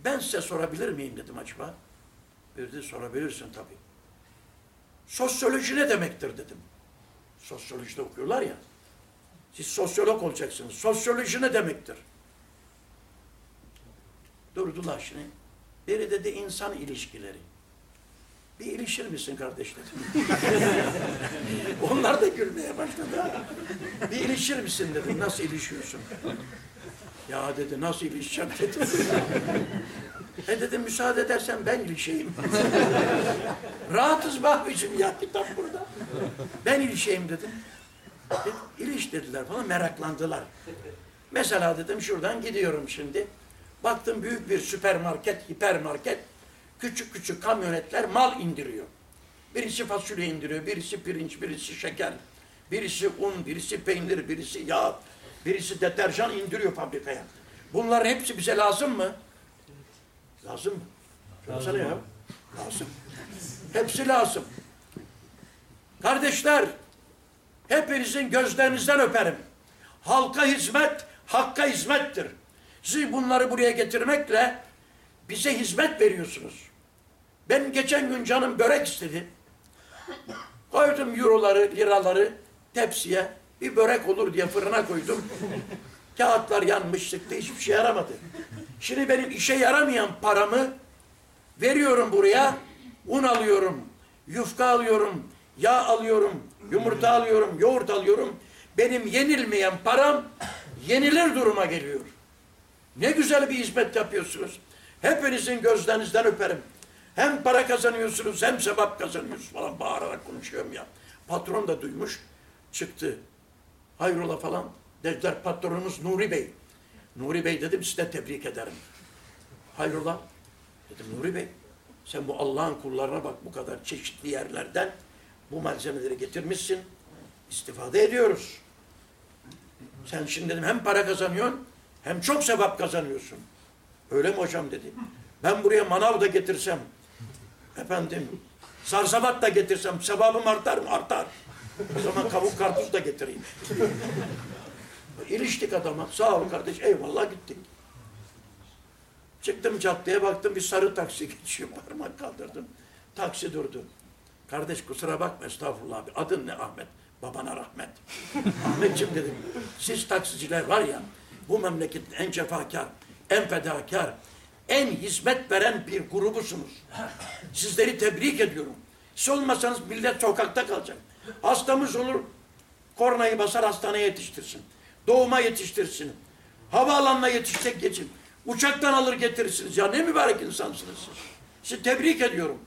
Ben size sorabilir miyim dedim acaba. Dedi sorabilirsin tabii. Sosyoloji ne demektir dedim. Sosyolojide okuyorlar ya. Siz sosyolog olacaksınız. Sosyoloji ne demektir? Durdular şimdi. Biri dedi insan ilişkileri. Bir ilişir misin kardeş dedim. Onlar da gülmeye başladı. Bir ilişir misin dedim. Nasıl ilişiyorsun? Ya dedi nasıl ilişeceğim dedim. e dedim müsaade edersen ben ilişeyim. Rahatız bahbicim ya kitap burada. Ben ilişeyim. Dedim, İliş dediler falan meraklandılar. Mesela dedim şuradan gidiyorum şimdi. Baktım büyük bir süpermarket, hipermarket. Küçük küçük kamyonetler mal indiriyor. Birisi fasulye indiriyor, birisi pirinç, birisi şeker, birisi un, birisi peynir, birisi yağ, birisi deterjan indiriyor fabrikaya. Bunların hepsi bize lazım mı? Lazım mı? Söylesene ya. Lazım. Hepsi lazım. Kardeşler, hepinizin gözlerinizden öperim. Halka hizmet, hakka hizmettir. Siz bunları buraya getirmekle bize hizmet veriyorsunuz. Benim geçen gün canım börek istedi. Koydum euroları, liraları tepsiye. Bir börek olur diye fırına koydum. Kağıtlar yanmış çıktı, hiçbir şey yaramadı. Şimdi benim işe yaramayan paramı veriyorum buraya. Un alıyorum, yufka alıyorum, yağ alıyorum, yumurta alıyorum, yoğurt alıyorum. Benim yenilmeyen param yenilir duruma geliyor. Ne güzel bir hizmet yapıyorsunuz. Hepinizin gözlerinizden öperim. Hem para kazanıyorsunuz hem sevap kazanıyorsunuz falan bağırarak konuşuyorum ya. Patron da duymuş. çıktı. Hayrola falan. Dediler patronumuz Nuri Bey. Nuri Bey dedim size tebrik ederim. Hayrola? Dedim Nuri Bey sen bu Allah'ın kullarına bak bu kadar çeşitli yerlerden bu malzemeleri getirmişsin. İstifade ediyoruz. Sen şimdi dedim hem para kazanıyorsun hem çok sevap kazanıyorsun. Öyle mi hocam dedi. Ben buraya manav da getirsem efendim sarsabat da getirsem sevabım artar mı? Artar. O zaman kavuk karpuz da getireyim. İliştik adama. Sağ ol kardeş. Eyvallah gittik. Çıktım caddeye baktım bir sarı taksi geçiyor. Parmak kaldırdım. Taksi durdu. Kardeş kusura bakma estağfurullah abi. Adın ne Ahmet? Babana rahmet. Ahmetciğim dedim. Siz taksiciler var ya bu memleketin en cefakar, en fedakar, en hizmet veren bir grubusunuz. Sizleri tebrik ediyorum. Siz olmasanız millet sokakta kalacak. Hastamız olur, kornayı basar hastaneye yetiştirsin. Doğuma yetiştirsin. Havaalanına yetişecek geçin. Uçaktan alır getirirsiniz. Ya ne mübarek insansınız siz. Sizi tebrik ediyorum.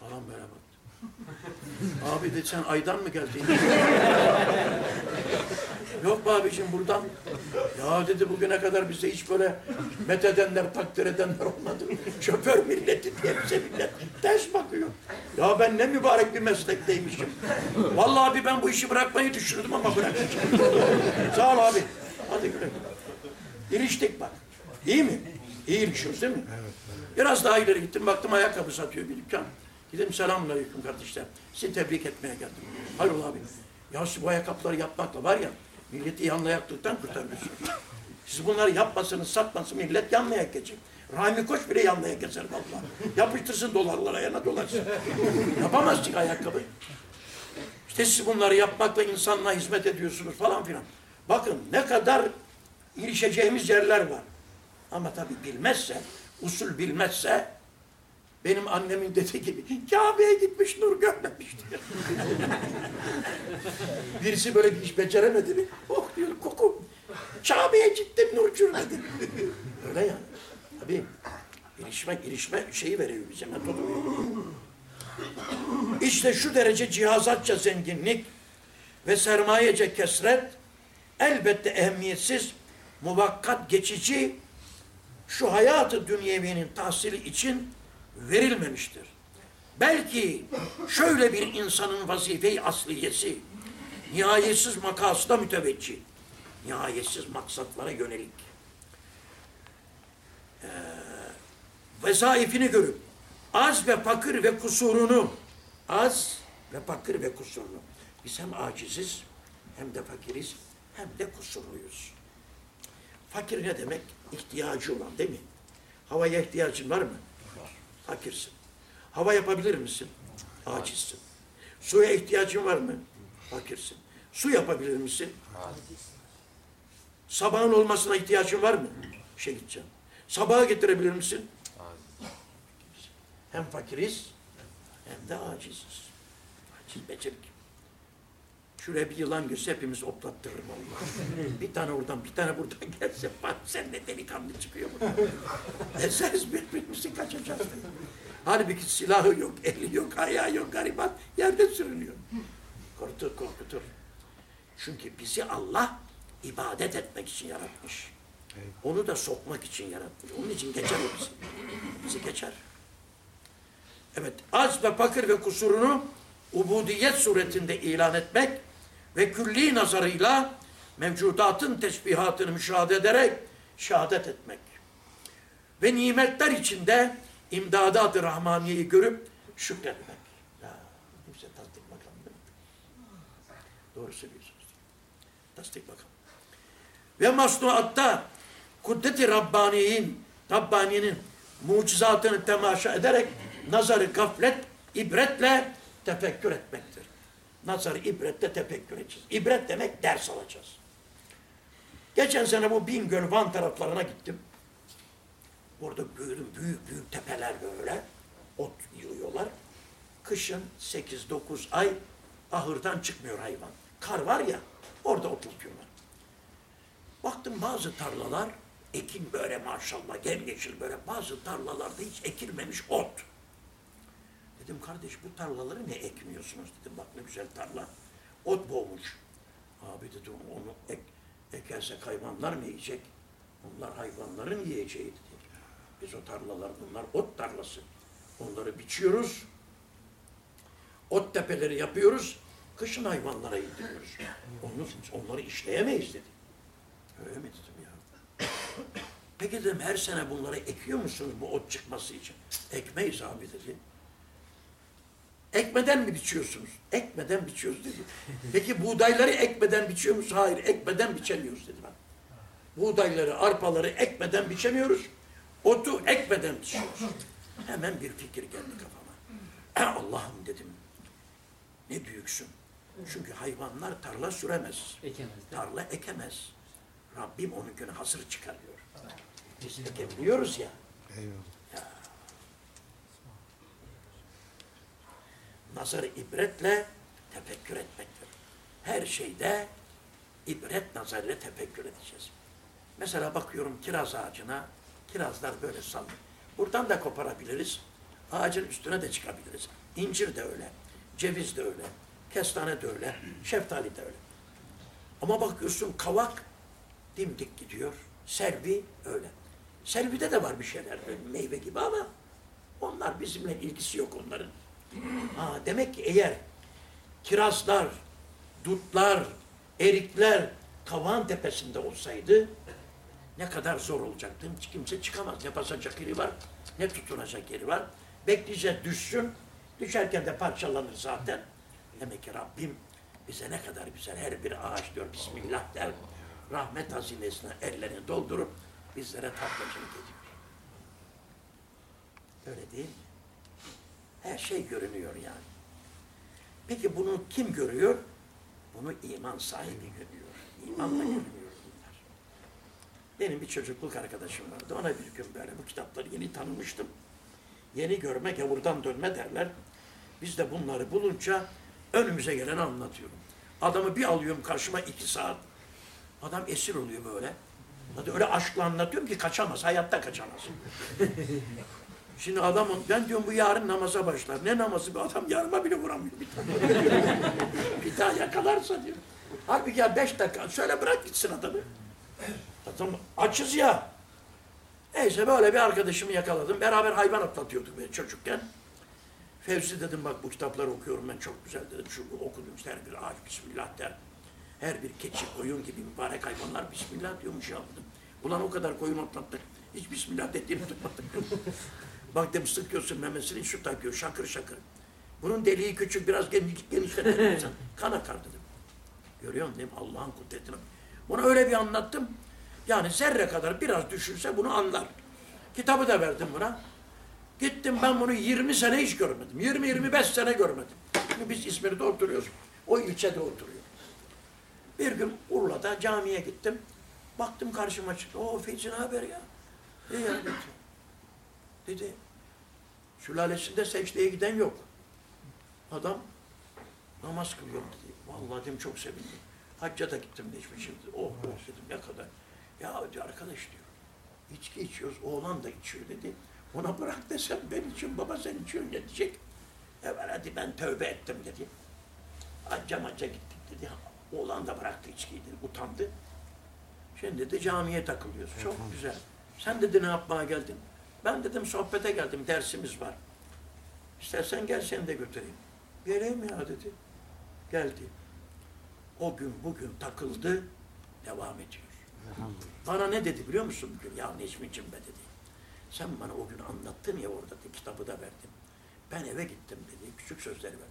Falan böyle baktı. Abi dedi sen aydan mı geldin? Yok be abicim buradan. Ya dedi bugüne kadar bize hiç böyle methedenler, takdir edenler olmadı. Şoför milleti diye bize millet ters bakıyor. Ya ben ne mübarek bir meslekteymişim. Vallahi abi ben bu işi bırakmayı düşünürdüm ama bırakacağım. Sağ ol abi. Hadi güle güle. İliştik bak. İyi mi? İyi ilişiyoruz değil mi? Biraz daha ileri gittim baktım ayakkabı satıyor bir dükkan. Dedim selamünaleyküm kardeşler. Sizi tebrik etmeye geldim. Hayrola abi. Ya bu ayakkabıları yapmakla var ya milleti yanlayaklıktan kurtarıyorsunuz. Siz bunları yapmasanız satmasın millet yanmaya geçecek. Rahmi Koç bile yanmaya geçer vallahi. Yapıştırsın dolarlara yana dolarsın. Yapamazsın ayakkabı. İşte siz bunları yapmakla insanlığa hizmet ediyorsunuz falan filan. Bakın ne kadar ilişeceğimiz yerler var. Ama tabii bilmezse, usul bilmezse benim annemin dediği gibi Kabe'ye gitmiş nur görmemiş diyor. Birisi böyle bir iş beceremedi mi? Oh diyor koku. Kabe'ye gittim nur görmedim. Öyle yani. Tabii ilişme, ilişme şeyi veriyor bize metodu. İşte şu derece cihazatça zenginlik ve sermayece kesret elbette ehemmiyetsiz, muvakkat geçici şu hayatı dünyevinin tahsili için verilmemiştir. Belki şöyle bir insanın vazife-i asliyesi, nihayetsiz makasıda müteveccih, nihayetsiz maksatlara yönelik, ee, vezaifini görüp, az ve fakir ve kusurunu, az ve fakir ve kusurunu, biz hem aciziz, hem de fakiriz, hem de kusurluyuz. Fakir ne demek? İhtiyacı olan değil mi? Havaya ihtiyacın var mı? Fakirsin. Hava yapabilir misin? Acizsin. Suya ihtiyacın var mı? Fakirsin. Su yapabilir misin? Sabahın olmasına ihtiyacın var mı? İşe gideceğim. Sabaha getirebilir misin? Hem fakiriz hem de aciziz. Aciz becerik. Şuraya bir yılan görse hepimiz oplattırırım Allah. bir tane oradan, bir tane buradan gelse bak sen de delikanlı çıkıyor buradan. Eseriz birbirimizi kaçacağız. Halbuki silahı yok, eli yok, ayağı yok gariban yerde sürünüyor. Korkutur, korkutur. Çünkü bizi Allah ibadet etmek için yaratmış. Onu da sokmak için yaratmış. Onun için geçer o bizi. Bizi geçer. Evet, az ve fakir ve kusurunu ubudiyet suretinde ilan etmek ve külli nazarıyla mevcudatın tesbihatını müşahede ederek şehadet etmek. Ve nimetler içinde imdadat-ı rahmaniyeyi görüp şükretmek. Ya, kimse tasdik bakalım değil mi? Doğru söylüyorsunuz. Tasdik bakalım. Ve masnuatta kudret-i Rabbani'nin Rabbani'nin mucizatını temaşa ederek nazarı gaflet, ibretle tefekkür etmektir. Nazarı ibretle tefekkür edeceğiz. İbret demek ders alacağız. Geçen sene bu Bingöl Van taraflarına gittim. Orada büyük büyük büyük tepeler böyle. Ot yığıyorlar. Kışın 8-9 ay ahırdan çıkmıyor hayvan. Kar var ya orada otlatıyorlar. Baktım bazı tarlalar ekin böyle maşallah yemyeşil böyle bazı tarlalarda hiç ekilmemiş ot. Dedim kardeş bu tarlaları ne ekmiyorsunuz dedim bak ne güzel tarla. ot boğmuş. Abi dedi onu ek, ekersek hayvanlar mı yiyecek? Onlar hayvanların yiyeceği dedi. Biz o tarlalar bunlar ot tarlası. Onları biçiyoruz. Ot tepeleri yapıyoruz. Kışın hayvanlara yediriyoruz. Onu, onları işleyemeyiz dedi. Öyle mi dedim ya? Peki dedim her sene bunları ekiyor musunuz bu ot çıkması için? Ekmeyiz abi dedi. Ekmeden mi biçiyorsunuz? Ekmeden biçiyoruz dedi. Peki buğdayları ekmeden biçiyor musunuz? Hayır, ekmeden biçemiyoruz dedi ben. Buğdayları, arpaları ekmeden biçemiyoruz. Otu ekmeden biçiyoruz. Hemen bir fikir geldi kafama. Allah'ım dedim. Ne büyüksün. Çünkü hayvanlar tarla süremez. Ekemez. Tarla ekemez. Rabbim onunkini hazır çıkarıyor. Biz ekebiliyoruz ya. Eyvallah. Nazarı ibretle tefekkür etmektir. Her şeyde ibret nazarıyla tefekkür edeceğiz. Mesela bakıyorum kiraz ağacına, kirazlar böyle sallı. Buradan da koparabiliriz. Ağacın üstüne de çıkabiliriz. İncir de öyle, ceviz de öyle, kestane de öyle, şeftali de öyle. Ama bakıyorsun kavak dimdik gidiyor. Selvi öyle. Selvide de var bir şeyler meyve gibi ama onlar bizimle ilgisi yok onların. Ha, demek ki eğer kirazlar, dutlar, erikler kavağın tepesinde olsaydı ne kadar zor olacaktı. Hiç kimse çıkamaz. Ne basacak yeri var, ne tutunacak yeri var. Bekleyeceğiz düşsün. Düşerken de parçalanır zaten. Demek ki Rabbim bize ne kadar güzel her bir ağaç diyor Bismillah der. Rahmet hazinesine ellerini doldurup bizlere tatlacılık ediyor. Öyle değil mi? Her şey görünüyor yani. Peki bunu kim görüyor? Bunu iman sahibi görüyor. İmanla görünüyor bunlar. Benim bir çocukluk arkadaşım vardı. Ona bir gün böyle bu kitapları yeni tanımıştım. Yeni görme gavurdan dönme derler. Biz de bunları bulunca önümüze geleni anlatıyorum. Adamı bir alıyorum karşıma iki saat. Adam esir oluyor böyle. Hadi öyle aşkla anlatıyorum ki kaçamaz. Hayatta kaçamaz. Şimdi adamın, ben diyorum bu yarın namaza başlar. Ne namazı bu adam yarıma bile vuramıyor bir tane. bir daha yakalarsa diyor. Halbuki ya beş dakika, söyle bırak gitsin adamı. Adam açız ya. Neyse böyle bir arkadaşımı yakaladım. Beraber hayvan atlatıyorduk böyle çocukken. Fevzi dedim bak bu kitapları okuyorum ben çok güzel dedim. Şu okudum işte her bir ağaç Bismillah der. Her bir keçi, koyun gibi mübarek hayvanlar Bismillah diyormuş ya. Ulan o kadar koyun atlattık. Hiç Bismillah dediğini tutmadık. Bak dedim sıkıyorsun memesini şu takıyor şakır şakır. Bunun deliği küçük biraz geniş, genişletirsen kan akar dedim. Görüyor musun Allah'ın kudretini. Ona öyle bir anlattım. Yani zerre kadar biraz düşünse bunu anlar. Kitabı da verdim buna. Gittim ben bunu 20 sene hiç görmedim. 20-25 sene görmedim. Çünkü biz İzmir'de oturuyoruz. O ilçede oturuyor. Bir gün Urla'da camiye gittim. Baktım karşıma çıktı. O Feyzi ne haber ya? İyi ya dedi. Sülalesinde secdeye giden yok. Adam namaz kılıyor dedi. Vallahi dedim çok sevindim. Hacca da gittim geçmişim. Oh oh dedim ne kadar. Ya diyor arkadaş diyor. İçki içiyoruz. Oğlan da içiyor dedi. Ona bırak desem ben içiyorum. Baba sen içiyorsun ne diyecek? Evet hadi ben tövbe ettim dedi. Hacca macca gittik dedi. Oğlan da bıraktı içkiyi dedi. Utandı. Şimdi de camiye takılıyoruz. Çok güzel. Sen dedi ne yapmaya geldin? Ben dedim sohbete geldim. Dersimiz var. İstersen gel seni de götüreyim. Geleyim ya dedi. Geldi. O gün bugün takıldı. Devam ediyor. Bana ne dedi biliyor musun bugün? Ya Necmi'cim be dedi. Sen bana o gün anlattın ya orada dedi, kitabı da verdin. Ben eve gittim dedi. Küçük sözleri ver.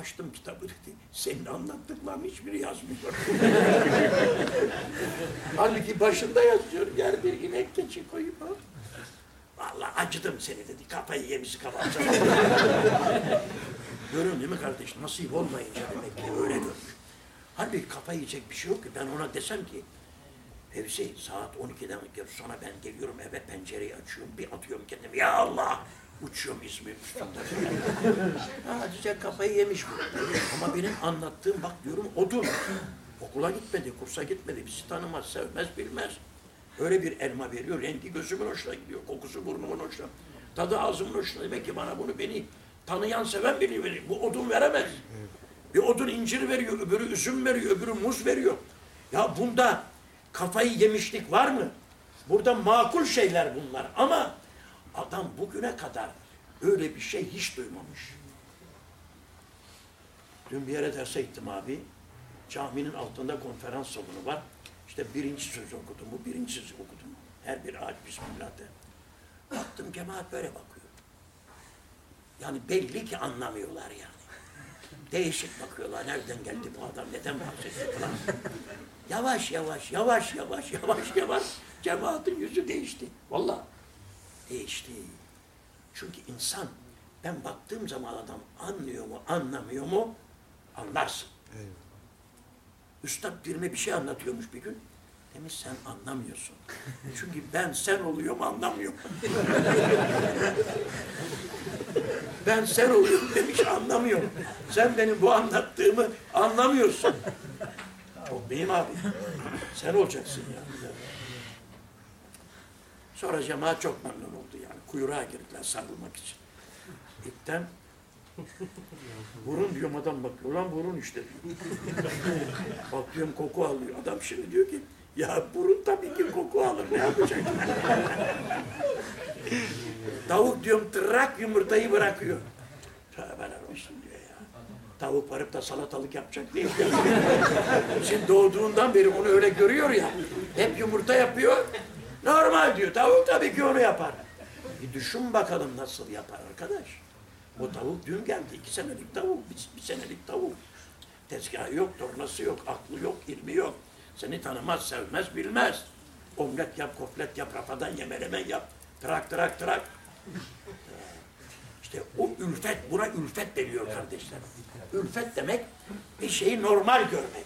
Açtım kitabı dedi. Senin anlattıkların hiçbiri yazmıyor. Halbuki başında yazıyor. Gel bir inek keçi koyup al. Vallahi acıdım seni dedi. Kafayı yemiş kafaca. Görüyorsun değil mi kardeş? Nasip olmayınca demek ki öyle görmüş. Halbuki kafayı yiyecek bir şey yok ki. Ben ona desem ki Fevzi saat 12'den sonra ben geliyorum eve pencereyi açıyorum bir atıyorum kendimi. Ya Allah! Uçuyorum İzmir üstünde. ha, diyecek kafayı yemiş bu. Ama benim anlattığım bak diyorum odur. Okula gitmedi, kursa gitmedi. Bizi tanımaz, sevmez, bilmez. Öyle bir elma veriyor. Rengi gözümün hoşuna gidiyor. Kokusu burnumun hoşuna. Tadı ağzımın hoşuna. Demek ki bana bunu beni tanıyan, seven biri verir. Bu odun veremez. Bir odun incir veriyor, öbürü üzüm veriyor, öbürü muz veriyor. Ya bunda kafayı yemişlik var mı? Burada makul şeyler bunlar ama adam bugüne kadar öyle bir şey hiç duymamış. Dün bir yere derse gittim abi. Caminin altında konferans salonu var. İşte birinci söz okudum. Bu birinci söz okudum. Her bir ağaç Bismillah'te. Baktım cemaat böyle bakıyor. Yani belli ki anlamıyorlar yani. Değişik bakıyorlar. Nereden geldi bu adam? Neden bahsediyor falan. Yavaş yavaş, yavaş yavaş, yavaş yavaş cemaatin yüzü değişti. Vallahi değişti. Çünkü insan ben baktığım zaman adam anlıyor mu, anlamıyor mu anlarsın. Eyvallah. Üstad birine bir şey anlatıyormuş bir gün. Demiş sen anlamıyorsun. Çünkü ben sen oluyorum anlamıyorum. ben sen oluyorum demiş anlamıyorum. Sen benim bu anlattığımı anlamıyorsun. Çok benim abi. Sen olacaksın yani. Sonra cemaat çok memnun oldu yani. Kuyruğa girdiler sarılmak için. İlkten burun diyorum adam bakıyor. Lan burun işte. Bak diyorum koku alıyor. Adam şimdi diyor ki ya burun tabii ki koku alır ne yapacak? Tavuk diyorum tırrak yumurtayı bırakıyor. Tövbeler olsun diyor ya. Tavuk varıp da salatalık yapacak değil. Şimdi doğduğundan beri bunu öyle görüyor ya. Hep yumurta yapıyor. Normal diyor. Tavuk tabii ki onu yapar. Bir düşün bakalım nasıl yapar arkadaş. O tavuk dün geldi. iki senelik tavuk, bir, bir senelik tavuk. Tezgahı yok, tornası yok, aklı yok, ilmi yok. Seni tanımaz, sevmez, bilmez. Omlet yap, koflet yap, rafadan yemelemen yap. Trak, trak, trak. İşte o ülfet, buna ülfet deniyor kardeşler. Ülfet demek bir şeyi normal görmek.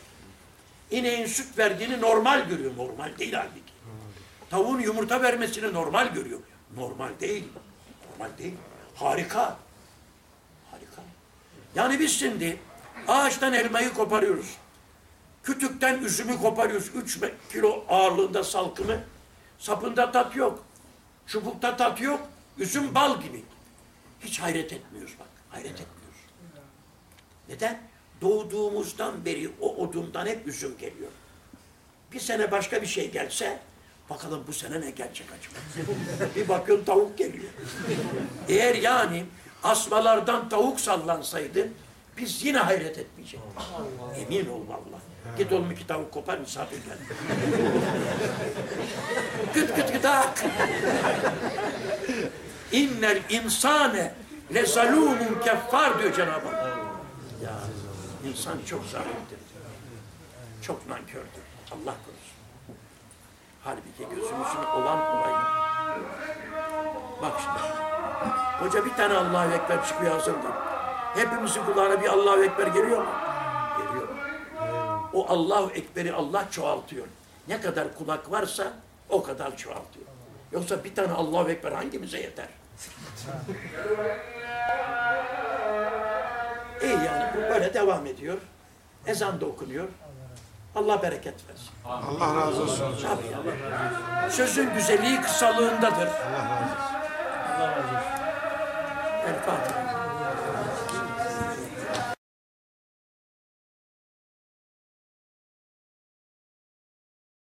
İneğin süt verdiğini normal görüyor. Normal değil halbuki. Tavuğun yumurta vermesini normal görüyor. Normal değil. Normal değil. Harika. Harika. Yani biz şimdi ağaçtan elmayı koparıyoruz. Kütükten üzümü koparıyoruz. Üç kilo ağırlığında salkımı. Sapında tat yok. Çubukta tat yok. Üzüm bal gibi. Hiç hayret etmiyoruz bak. Hayret etmiyoruz. Neden? Doğduğumuzdan beri o odundan hep üzüm geliyor. Bir sene başka bir şey gelse, bakalım bu sene ne gelecek acaba? bir bakın tavuk geliyor. Eğer yani asmalardan tavuk sallansaydı, biz yine hayret etmeyecektik. Emin ol vallahi. Git oğlum iki tavuk kopar misafir gel. gıt gıt gıdak. İnnel insane le zalumun keffar diyor Cenab-ı Hak. Ya insan çok zalimdir. Çok nankördür. Allah korusun. Halbuki gözümüzün olan olayı. Bak şimdi. Hoca bir tane Allahu Ekber çıkıyor ağzından. Hepimizin kulağına bir Allahu Ekber geliyor mu? Geliyor. O Allahu Ekber'i Allah çoğaltıyor. Ne kadar kulak varsa o kadar çoğaltıyor. Yoksa bir tane Allahu Ekber hangimize yeter? İyi yani bu böyle devam ediyor. Ezan da okunuyor. Allah bereket versin. Allah razı olsun. Tabii ya. Sözün güzelliği kısalığındadır. Allah razı olsun. Had fun.